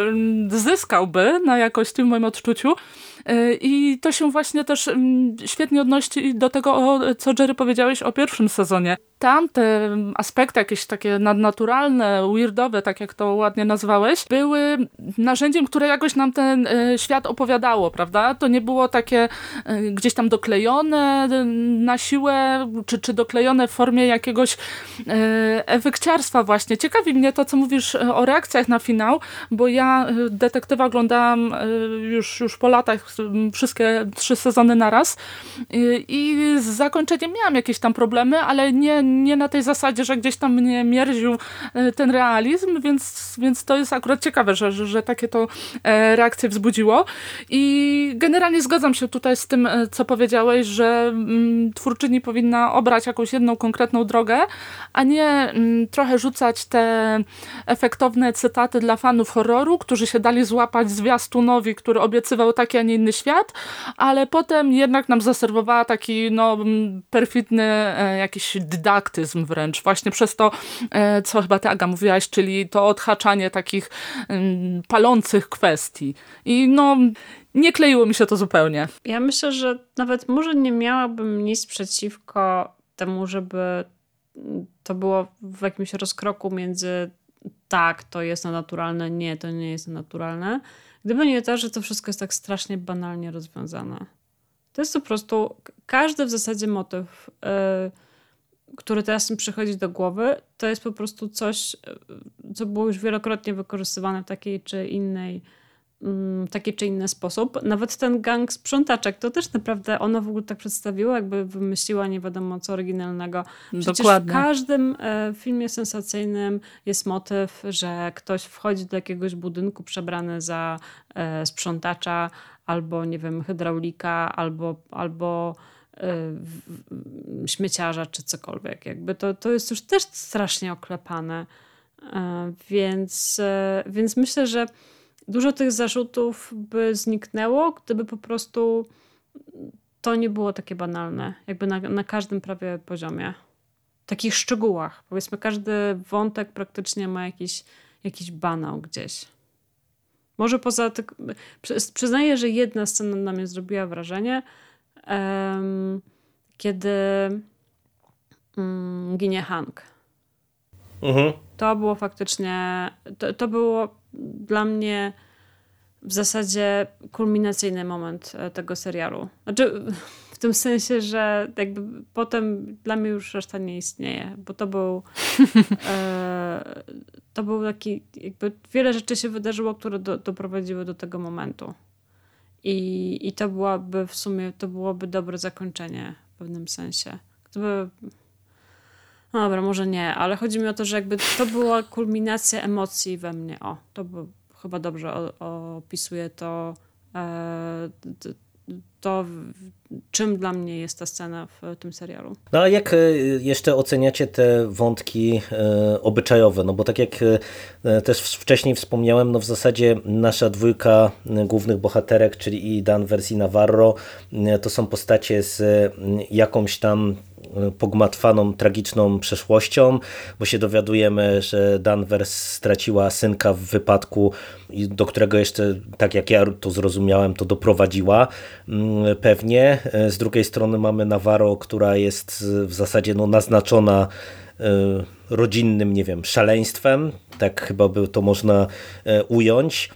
zyskałby na jakości w moim odczuciu. E, I to się właśnie też świetnie odnosi do tego, co Jerry powiedziałeś o pierwszym sezonie tam te aspekty jakieś takie nadnaturalne, weirdowe, tak jak to ładnie nazwałeś, były narzędziem, które jakoś nam ten e, świat opowiadało, prawda? To nie było takie e, gdzieś tam doklejone na siłę, czy, czy doklejone w formie jakiegoś efekciarstwa właśnie. Ciekawi mnie to, co mówisz o reakcjach na finał, bo ja detektywa oglądałam już, już po latach wszystkie trzy sezony naraz i z zakończeniem miałam jakieś tam problemy, ale nie, nie na tej zasadzie, że gdzieś tam mnie mierził e, ten realizm, więc, więc to jest akurat ciekawe, że, że, że takie to e, reakcje wzbudziło. I generalnie zgadzam się tutaj z tym, e, co powiedziałeś, że mm, twórczyni powinna obrać jakąś jedną konkretną drogę, a nie mm, trochę rzucać te efektowne cytaty dla fanów horroru, którzy się dali złapać zwiastunowi, który obiecywał taki, a nie inny świat, ale potem jednak nam zaserwowała taki no, mm, perfidny jakiś dydak dydaktyzm wręcz, właśnie przez to, e, co chyba ty Aga mówiłaś, czyli to odhaczanie takich palących kwestii. I no, nie kleiło mi się to zupełnie. Ja myślę, że nawet może nie miałabym nic przeciwko temu, żeby to było w jakimś rozkroku między tak, to jest naturalne, nie, to nie jest naturalne. Gdyby nie to, że to wszystko jest tak strasznie banalnie rozwiązane. To jest po prostu każdy w zasadzie motyw. Yy, który teraz mi przychodzi do głowy, to jest po prostu coś, e, co było już wielokrotnie wykorzystywane w takiej czy innej mm, taki czy inny sposób. Nawet ten gang sprzątaczek, to też naprawdę ona w ogóle tak przedstawiła, jakby wymyśliła nie wiadomo co oryginalnego. Przecież Dokładnie. w każdym e, filmie sensacyjnym jest motyw, że ktoś wchodzi do jakiegoś budynku przebrany za e, sprzątacza albo, nie wiem, hydraulika, albo, albo Y, śmieciarza czy cokolwiek. Jakby to, to jest już też strasznie oklepane. E, więc, e, więc myślę, że dużo tych zarzutów by zniknęło, gdyby po prostu to nie było takie banalne. Jakby na, na każdym prawie poziomie. W takich szczegółach. Powiedzmy, każdy wątek praktycznie ma jakiś, jakiś banał gdzieś. Może poza tym, przyznaję, że jedna scena na mnie zrobiła wrażenie, um, kiedy um, ginie Hank. Mhm. To było faktycznie, to, to było dla mnie w zasadzie kulminacyjny moment e, tego serialu. Znaczy, w tym sensie, że jakby potem dla mnie już reszta nie istnieje, bo to był (laughs) e, to był taki, jakby wiele rzeczy się wydarzyło, które do, doprowadziły do tego momentu. I, I to byłoby w sumie, to byłoby dobre zakończenie w pewnym sensie. Gdyby no dobra, może nie, ale chodzi mi o to, że jakby to była kulminacja emocji we mnie. O, to by, chyba dobrze opisuje to, e, to, czym dla mnie jest ta scena w tym serialu. No a jak e, jeszcze oceniacie te wątki e, obyczajowe? No bo tak jak też wcześniej wspomniałem, no w zasadzie nasza dwójka głównych bohaterek, czyli i Danvers i Navarro, to są postacie z jakąś tam pogmatwaną, tragiczną przeszłością, bo się dowiadujemy, że Danvers straciła synka w wypadku, do którego jeszcze, tak jak ja to zrozumiałem, to doprowadziła mm, pewnie. Z drugiej strony mamy Navarro, która jest w zasadzie no, naznaczona e, rodzinnym, nie wiem, szaleństwem, tak chyba by to można e, ująć.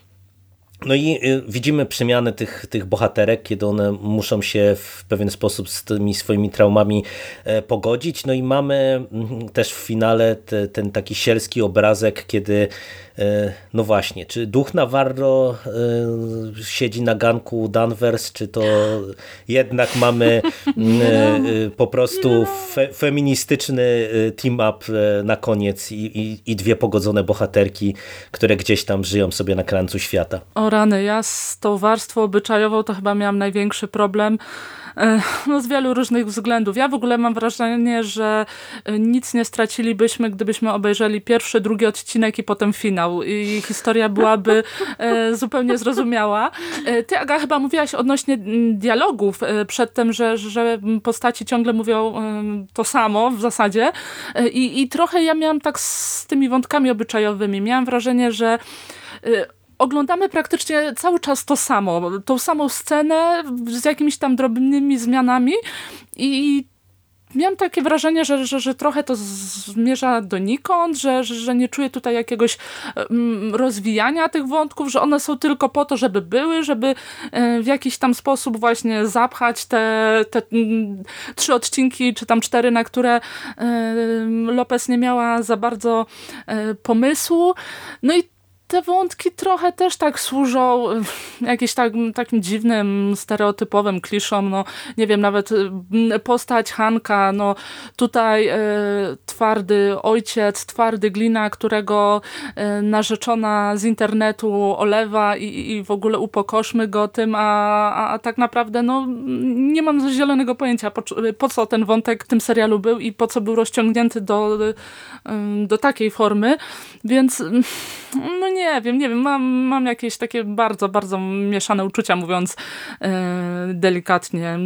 No i y, widzimy przemiany tych, tych bohaterek, kiedy one muszą się w pewien sposób z tymi swoimi traumami e, pogodzić. No i mamy mm, też w finale te, ten taki sielski obrazek, kiedy E, no właśnie, czy duch Navarro e, siedzi na ganku Danvers, czy to jednak mamy (laughs) e, po prostu fe, feministyczny team-up na koniec i, i, i, dwie pogodzone bohaterki, które gdzieś tam żyją sobie na krańcu świata. Rany, ja z tą warstwą obyczajową to chyba miałam największy problem no, z wielu różnych względów. Ja w ogóle mam wrażenie, że nic nie stracilibyśmy, gdybyśmy obejrzeli pierwszy, drugi odcinek i potem finał. I historia byłaby e, zupełnie zrozumiała. E, ty, Aga, chyba mówiłaś odnośnie dialogów e, przedtem, że, że postaci ciągle mówią to samo w zasadzie. I, I trochę ja miałam tak z tymi wątkami obyczajowymi. Miałam wrażenie, że oglądamy praktycznie cały czas to samo, tą samą scenę z jakimiś tam drobnymi zmianami i miałam takie wrażenie, że, że, że trochę to zmierza donikąd, że, że, że nie czuję tutaj jakiegoś rozwijania tych wątków, że one są tylko po to, żeby były, żeby e, w jakiś tam sposób właśnie zapchać te, te m, trzy odcinki, czy tam cztery, na które e, Lopez nie miała za bardzo e, pomysłu. No i te wątki trochę też tak służą (laughs) jakimś tak, takim dziwnym, stereotypowym kliszom, no nie wiem, nawet postać Hanka, no tutaj e, twardy ojciec, twardy glina, którego e, narzeczona z internetu olewa i, i w ogóle upokorzmy go tym, a, a, a, tak naprawdę no nie mam zielonego pojęcia po, po, co ten wątek w tym serialu był i po co był rozciągnięty do, do takiej formy, więc no nie wiem, nie wiem, mam, mam jakieś takie bardzo, bardzo mieszane uczucia, mówiąc e, delikatnie.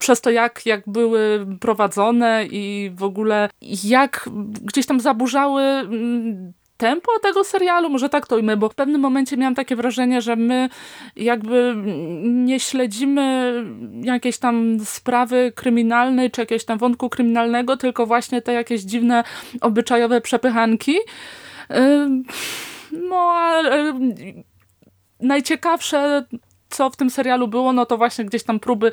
Przez to, jak, jak były prowadzone i w ogóle jak gdzieś tam zaburzały mm, tempo tego serialu, może tak to ujmę, bo w pewnym momencie miałam takie wrażenie, że my jakby nie śledzimy jakiejś tam sprawy kryminalnej, czy jakiegoś tam wątku kryminalnego, tylko właśnie te jakieś dziwne, obyczajowe przepychanki. No, ale najciekawsze co w tym serialu było, no to właśnie gdzieś tam próby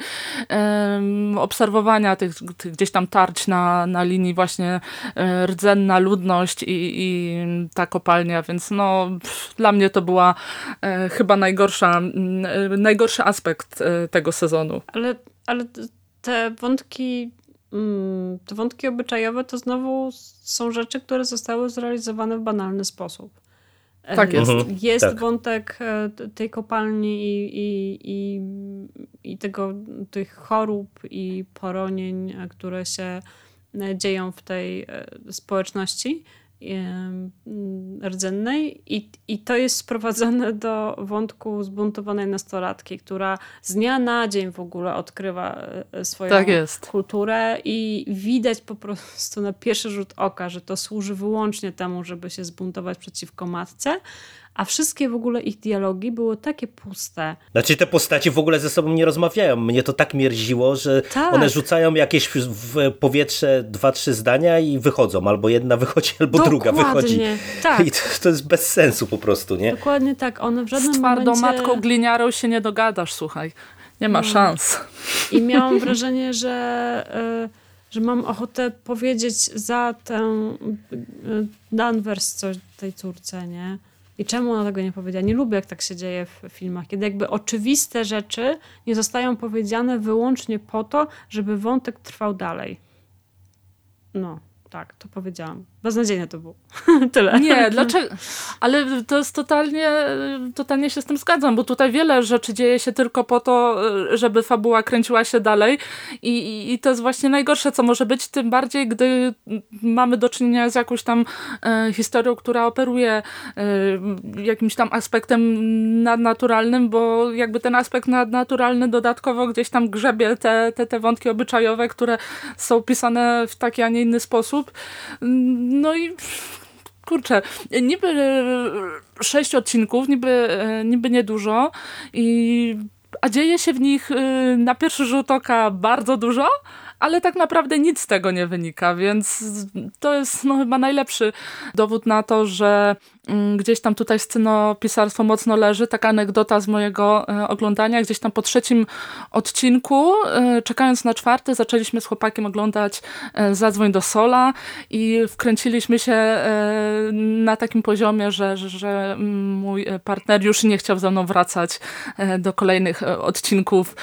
um, obserwowania tych, tych, gdzieś tam tarć na, na linii właśnie e, rdzenna ludność i, i ta kopalnia, więc no dla mnie to była e, chyba najgorsza, e, najgorszy aspekt e, tego sezonu. Ale, ale te wątki mm, te wątki obyczajowe to znowu są rzeczy, które zostały zrealizowane w banalny sposób. Tak jest. Mhm. Jest tak. wątek e, tej kopalni i, i, i, i tego, tych chorób i poronień, e, które się e, dzieją w tej społeczności. Rdzennej i, i to jest sprowadzane do wątku zbuntowanej nastolatki, która z dnia na dzień w ogóle odkrywa e, swoją tak kulturę i widać po prostu na pierwszy rzut oka, że to służy wyłącznie temu, żeby się zbuntować przeciwko matce, a wszystkie w ogóle ich dialogi były takie puste. Znaczy te postacie w ogóle ze sobą nie rozmawiają. Mnie to tak mierziło, że tak. one rzucają jakieś w powietrze dwa, trzy zdania i wychodzą. Albo jedna wychodzi, (laughs) albo Dokładnie. druga wychodzi. Tak. I to, to, jest bez sensu po prostu, nie? Dokładnie tak. One w żadnym Z twardą momencie... matką gliniarą się nie dogadasz, słuchaj. Nie ma no. szans. I miałam (laughs) wrażenie, że... Y że mam ochotę powiedzieć za tę y, Danvers coś tej córce, nie? I czemu ona tego nie powiedziała? Nie lubię, jak tak się dzieje w filmach, kiedy jakby oczywiste rzeczy nie zostają powiedziane wyłącznie po to, żeby wątek trwał dalej. No, tak, to powiedziałam. Beznadziejne to było. (laughs) Tyle. Nie, dlaczego? Ale to jest totalnie, totalnie się z tym zgadzam, bo tutaj wiele rzeczy dzieje się tylko po to, żeby fabuła kręciła się dalej i, i, to jest właśnie najgorsze, co może być, tym bardziej, gdy mamy do czynienia z jakąś tam e, historią, która operuje e, jakimś tam aspektem nadnaturalnym, bo jakby ten aspekt nadnaturalny dodatkowo gdzieś tam grzebie te, te, te wątki obyczajowe, które są pisane w taki, a nie inny sposób no i kurczę, niby sześć odcinków, niby, niby niedużo, i, a dzieje się w nich y, na pierwszy rzut oka bardzo dużo, ale tak naprawdę nic z tego nie wynika, więc to jest no, chyba najlepszy dowód na to, że mm, gdzieś tam tutaj scenopisarstwo mocno leży. Taka anegdota z mojego e, oglądania. Gdzieś tam po trzecim odcinku, e, czekając na czwarty, zaczęliśmy z chłopakiem oglądać e, Zadzwoń do Sola i wkręciliśmy się na takim poziomie, że, że, że mój partner już nie chciał ze mną wracać do kolejnych odcinków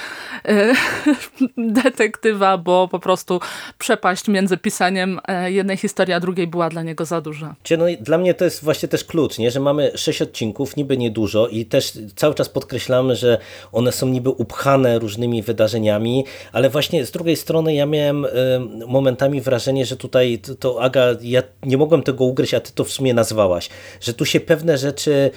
(laughs) detektywa, bo po prostu przepaść między pisaniem e, jednej historii a drugiej była dla niego za duża. No, dla mnie to jest właśnie też klucz, nie? że mamy sześć odcinków, niby niedużo i też cały czas podkreślamy, że one są niby upchane różnymi wydarzeniami, ale właśnie z drugiej strony ja miałem e, momentami wrażenie, że tutaj to, Aga, ja nie mogłem tego ugryźć, a ty to w sumie nazwałaś, że tu się pewne rzeczy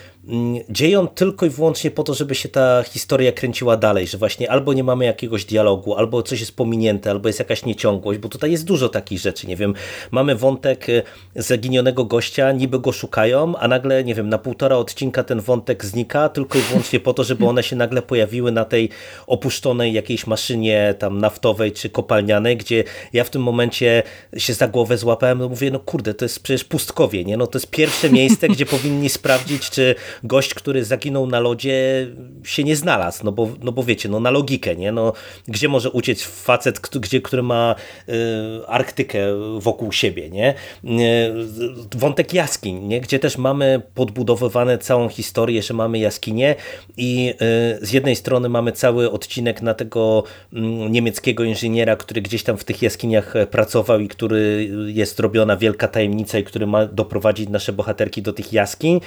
dzieją tylko i wyłącznie po to, żeby się ta historia kręciła dalej, że właśnie albo nie mamy jakiegoś dialogu, albo coś jest pominięte, albo jest jest jakaś nieciągłość, bo tutaj jest dużo takich rzeczy, nie wiem, mamy wątek y, zaginionego gościa, niby go szukają, a nagle, nie wiem, na półtora odcinka ten wątek znika, tylko i wyłącznie po to, żeby one się nagle pojawiły na tej opuszczonej jakiejś maszynie tam naftowej czy kopalnianej, gdzie ja w tym momencie się za głowę złapałem, no mówię, no kurde, to jest przecież pustkowie, nie? No to jest pierwsze miejsce, gdzie powinni sprawdzić, czy gość, który zaginął na lodzie się nie znalazł, no bo, no bo wiecie, no na logikę, nie? No gdzie może uciec facet, gdzie który ma y, Arktykę wokół siebie, nie? Y, wątek jaskiń, nie? gdzie też mamy podbudowywane całą historię, że mamy jaskinie i y, z jednej strony mamy cały odcinek na tego mm, niemieckiego inżyniera, który gdzieś tam w tych jaskiniach pracował i który jest robiona wielka tajemnica i który ma doprowadzić nasze bohaterki do tych jaskiń,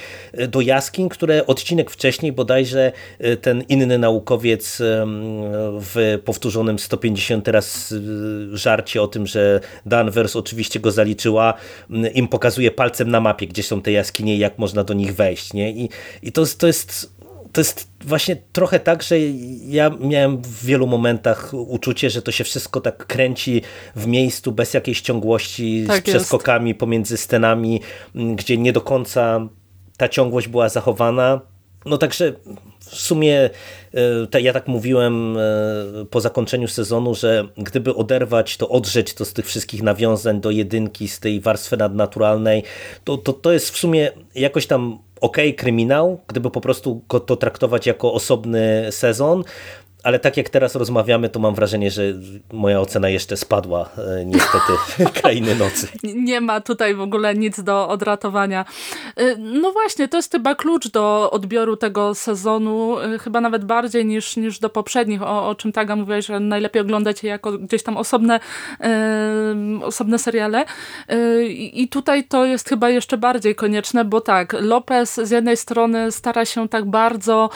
do jaskiń, które odcinek wcześniej bodajże ten inny naukowiec w powtórzonym 150 raz żarcie o tym, że Danvers oczywiście go zaliczyła, im pokazuje palcem na mapie, gdzie są te jaskinie i jak można do nich wejść. Nie? I, i to, to jest to jest właśnie trochę tak, że ja miałem w wielu momentach uczucie, że to się wszystko tak kręci w miejscu bez jakiejś ciągłości, tak z przeskokami jest. pomiędzy scenami, gdzie nie do końca ta ciągłość była zachowana. No także w sumie e, ja tak mówiłem e, po zakończeniu sezonu, że gdyby oderwać to, odrzeć to z tych wszystkich nawiązań do jedynki, z tej warstwy nadnaturalnej, to, to, to jest w sumie jakoś tam ok, kryminał, gdyby po prostu go to traktować jako osobny sezon, ale tak jak teraz rozmawiamy, to mam wrażenie, że moja ocena jeszcze spadła e, niestety (laughs) Krainy Nocy. Nie ma tutaj w ogóle nic do odratowania. E, no właśnie, to jest chyba klucz do odbioru tego sezonu, e, chyba nawet bardziej niż, niż do poprzednich, o, o czym Taga mówiłaś, że najlepiej oglądać je jako gdzieś tam osobne, osobne seriale. I tutaj to jest chyba jeszcze bardziej konieczne, bo tak, Lopez z jednej strony stara się tak bardzo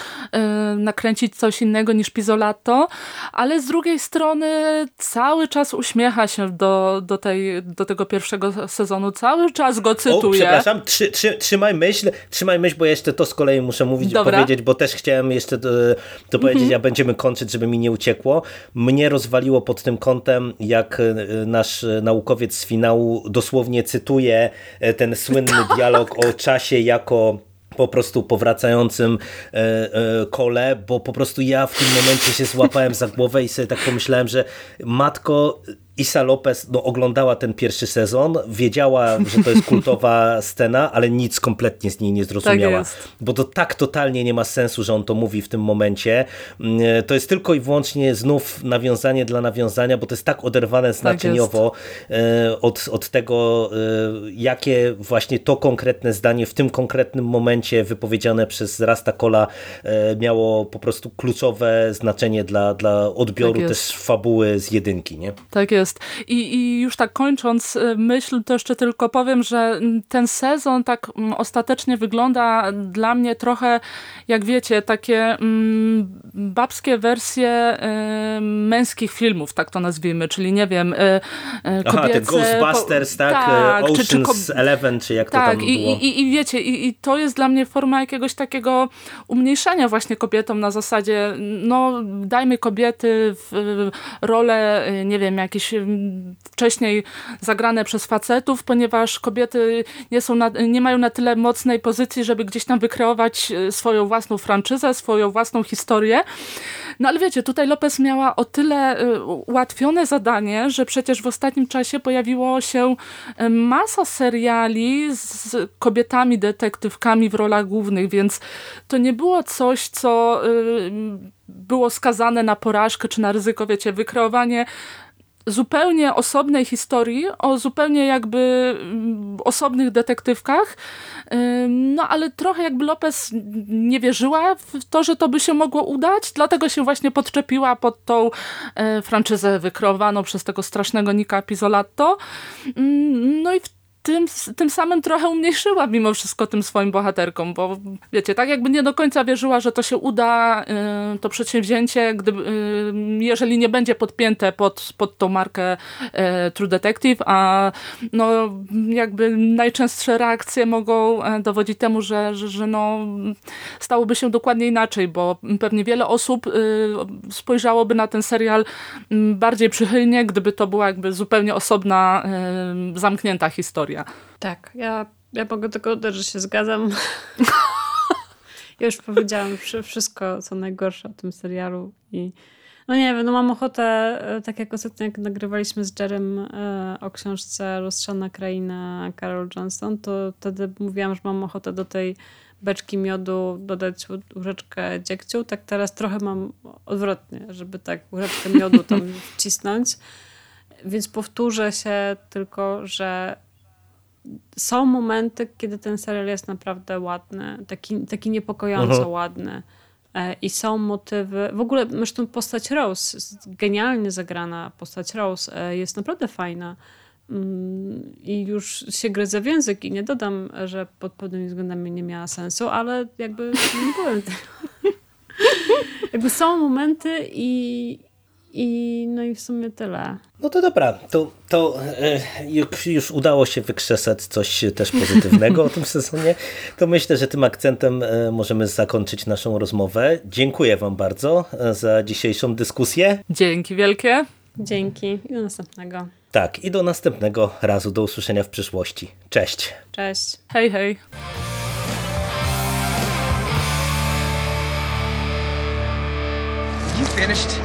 nakręcić coś innego niż Pizzolato, ale z drugiej strony cały czas uśmiecha się do, do, tej, do tego pierwszego sezonu, cały czas go cytuje. O, przepraszam, trzy, trzy, trzymaj myśl, trzymaj myśl, bo jeszcze to z kolei muszę mówić, Dobra. powiedzieć, bo też chciałem jeszcze to, to powiedzieć, mhm. a będziemy kończyć, żeby mi nie uciekło. Mnie rozwaliło pod tym kątem, jak e, nasz naukowiec z finału dosłownie cytuje e, ten słynny dialog o czasie jako po prostu powracającym e, e, kole, bo po prostu ja w tym momencie się złapałem za głowę i sobie tak pomyślałem, że matko, Isa Lopez no, oglądała ten pierwszy sezon, wiedziała, że to jest (laughs) kultowa scena, ale nic kompletnie z niej nie zrozumiała. Tak bo to tak totalnie nie ma sensu, że on to mówi w tym momencie. Mm, to jest tylko i wyłącznie znów nawiązanie dla nawiązania, bo to jest tak oderwane tak znaczeniowo tak od, od tego, e, jakie właśnie to konkretne zdanie w tym konkretnym momencie wypowiedziane przez Rasta Cola e, miało po prostu kluczowe znaczenie dla, dla odbioru tak też fabuły z jedynki. Nie? Tak jest jest. I, I już tak kończąc y, myśl, to jeszcze tylko powiem, że mm, ten sezon tak mm, ostatecznie wygląda dla mnie trochę, jak wiecie, takie mm, babskie wersje y, męskich filmów, tak to nazwijmy, czyli nie wiem, y, y, Aha, te Ghostbusters, tak? tak Ocean's czy, czy, Eleven, czy jak tak, to tam i, było. I, i wiecie, i, i to jest dla mnie forma jakiegoś takiego umniejszania właśnie kobietom na zasadzie, no dajmy kobiety w rolę, nie wiem, jakieś wcześniej zagrane przez facetów, ponieważ kobiety nie, są na, nie mają na tyle mocnej pozycji, żeby gdzieś tam wykreować e, swoją własną franczyzę, swoją własną historię. No ale wiecie, tutaj Lopez miała o tyle e, ułatwione zadanie, że przecież w ostatnim czasie pojawiło się e, masa seriali z kobietami detektywkami w rolach głównych, więc to nie było coś, co było skazane na porażkę czy na ryzyko, wiecie, wykreowanie zupełnie osobnej historii, o zupełnie jakby mm, osobnych detektywkach, no ale trochę jakby Lopez nie wierzyła w to, że to by się mogło udać, dlatego się właśnie podczepiła pod tą e, franczyzę wykreowaną przez tego strasznego Nika Pizzolatto. No i w tym, tym samym trochę umniejszyła mimo wszystko tym swoim bohaterkom, bo wiecie, tak jakby nie do końca wierzyła, że to się uda, y, to przedsięwzięcie, gdy, y, jeżeli nie będzie podpięte pod, pod tą markę y, True Detective, a no jakby najczęstsze reakcje mogą e, dowodzić temu, że, że, że no stałoby się dokładnie inaczej, bo pewnie wiele osób spojrzałoby na ten serial bardziej przychylnie, gdyby to była jakby zupełnie osobna, zamknięta historia Tak, ja, ja mogę tylko dodać, że się zgadzam. (laughs) ja już powiedziałam wszystko, co najgorsze o tym serialu i no nie wiem, no mam ochotę, e, tak jak ostatnio jak nagrywaliśmy z Jerem e, o książce Lustrzana Kraina Carol Johnston, to wtedy mówiłam, że mam ochotę do tej beczki miodu dodać łyżeczkę dziegciu. Tak teraz trochę mam odwrotnie, żeby tak łyżeczkę miodu tam (laughs) wcisnąć. Więc powtórzę się tylko, że są momenty, kiedy ten serial jest naprawdę ładny, taki, taki niepokojąco Aha. ładny. E, I są motywy. W ogóle zresztą postać Rose, genialnie zagrana postać Rose, e, jest naprawdę fajna. Mm, I już się gryzę w język i nie dodam, że pod pewnymi względami nie miała sensu, ale jakby nie byłem. (laughs) jakby są momenty i, i no i w sumie tyle. No to dobra, to, to e, już udało się wykrzesać coś też pozytywnego o tym sezonie. To myślę, że tym akcentem e, możemy zakończyć naszą rozmowę. Dziękuję Wam bardzo e, za dzisiejszą dyskusję. Dzięki wielkie. Dzięki i do następnego. Tak, i do następnego razu. Do usłyszenia w przyszłości. Cześć. Cześć. Hej, hej. You finished?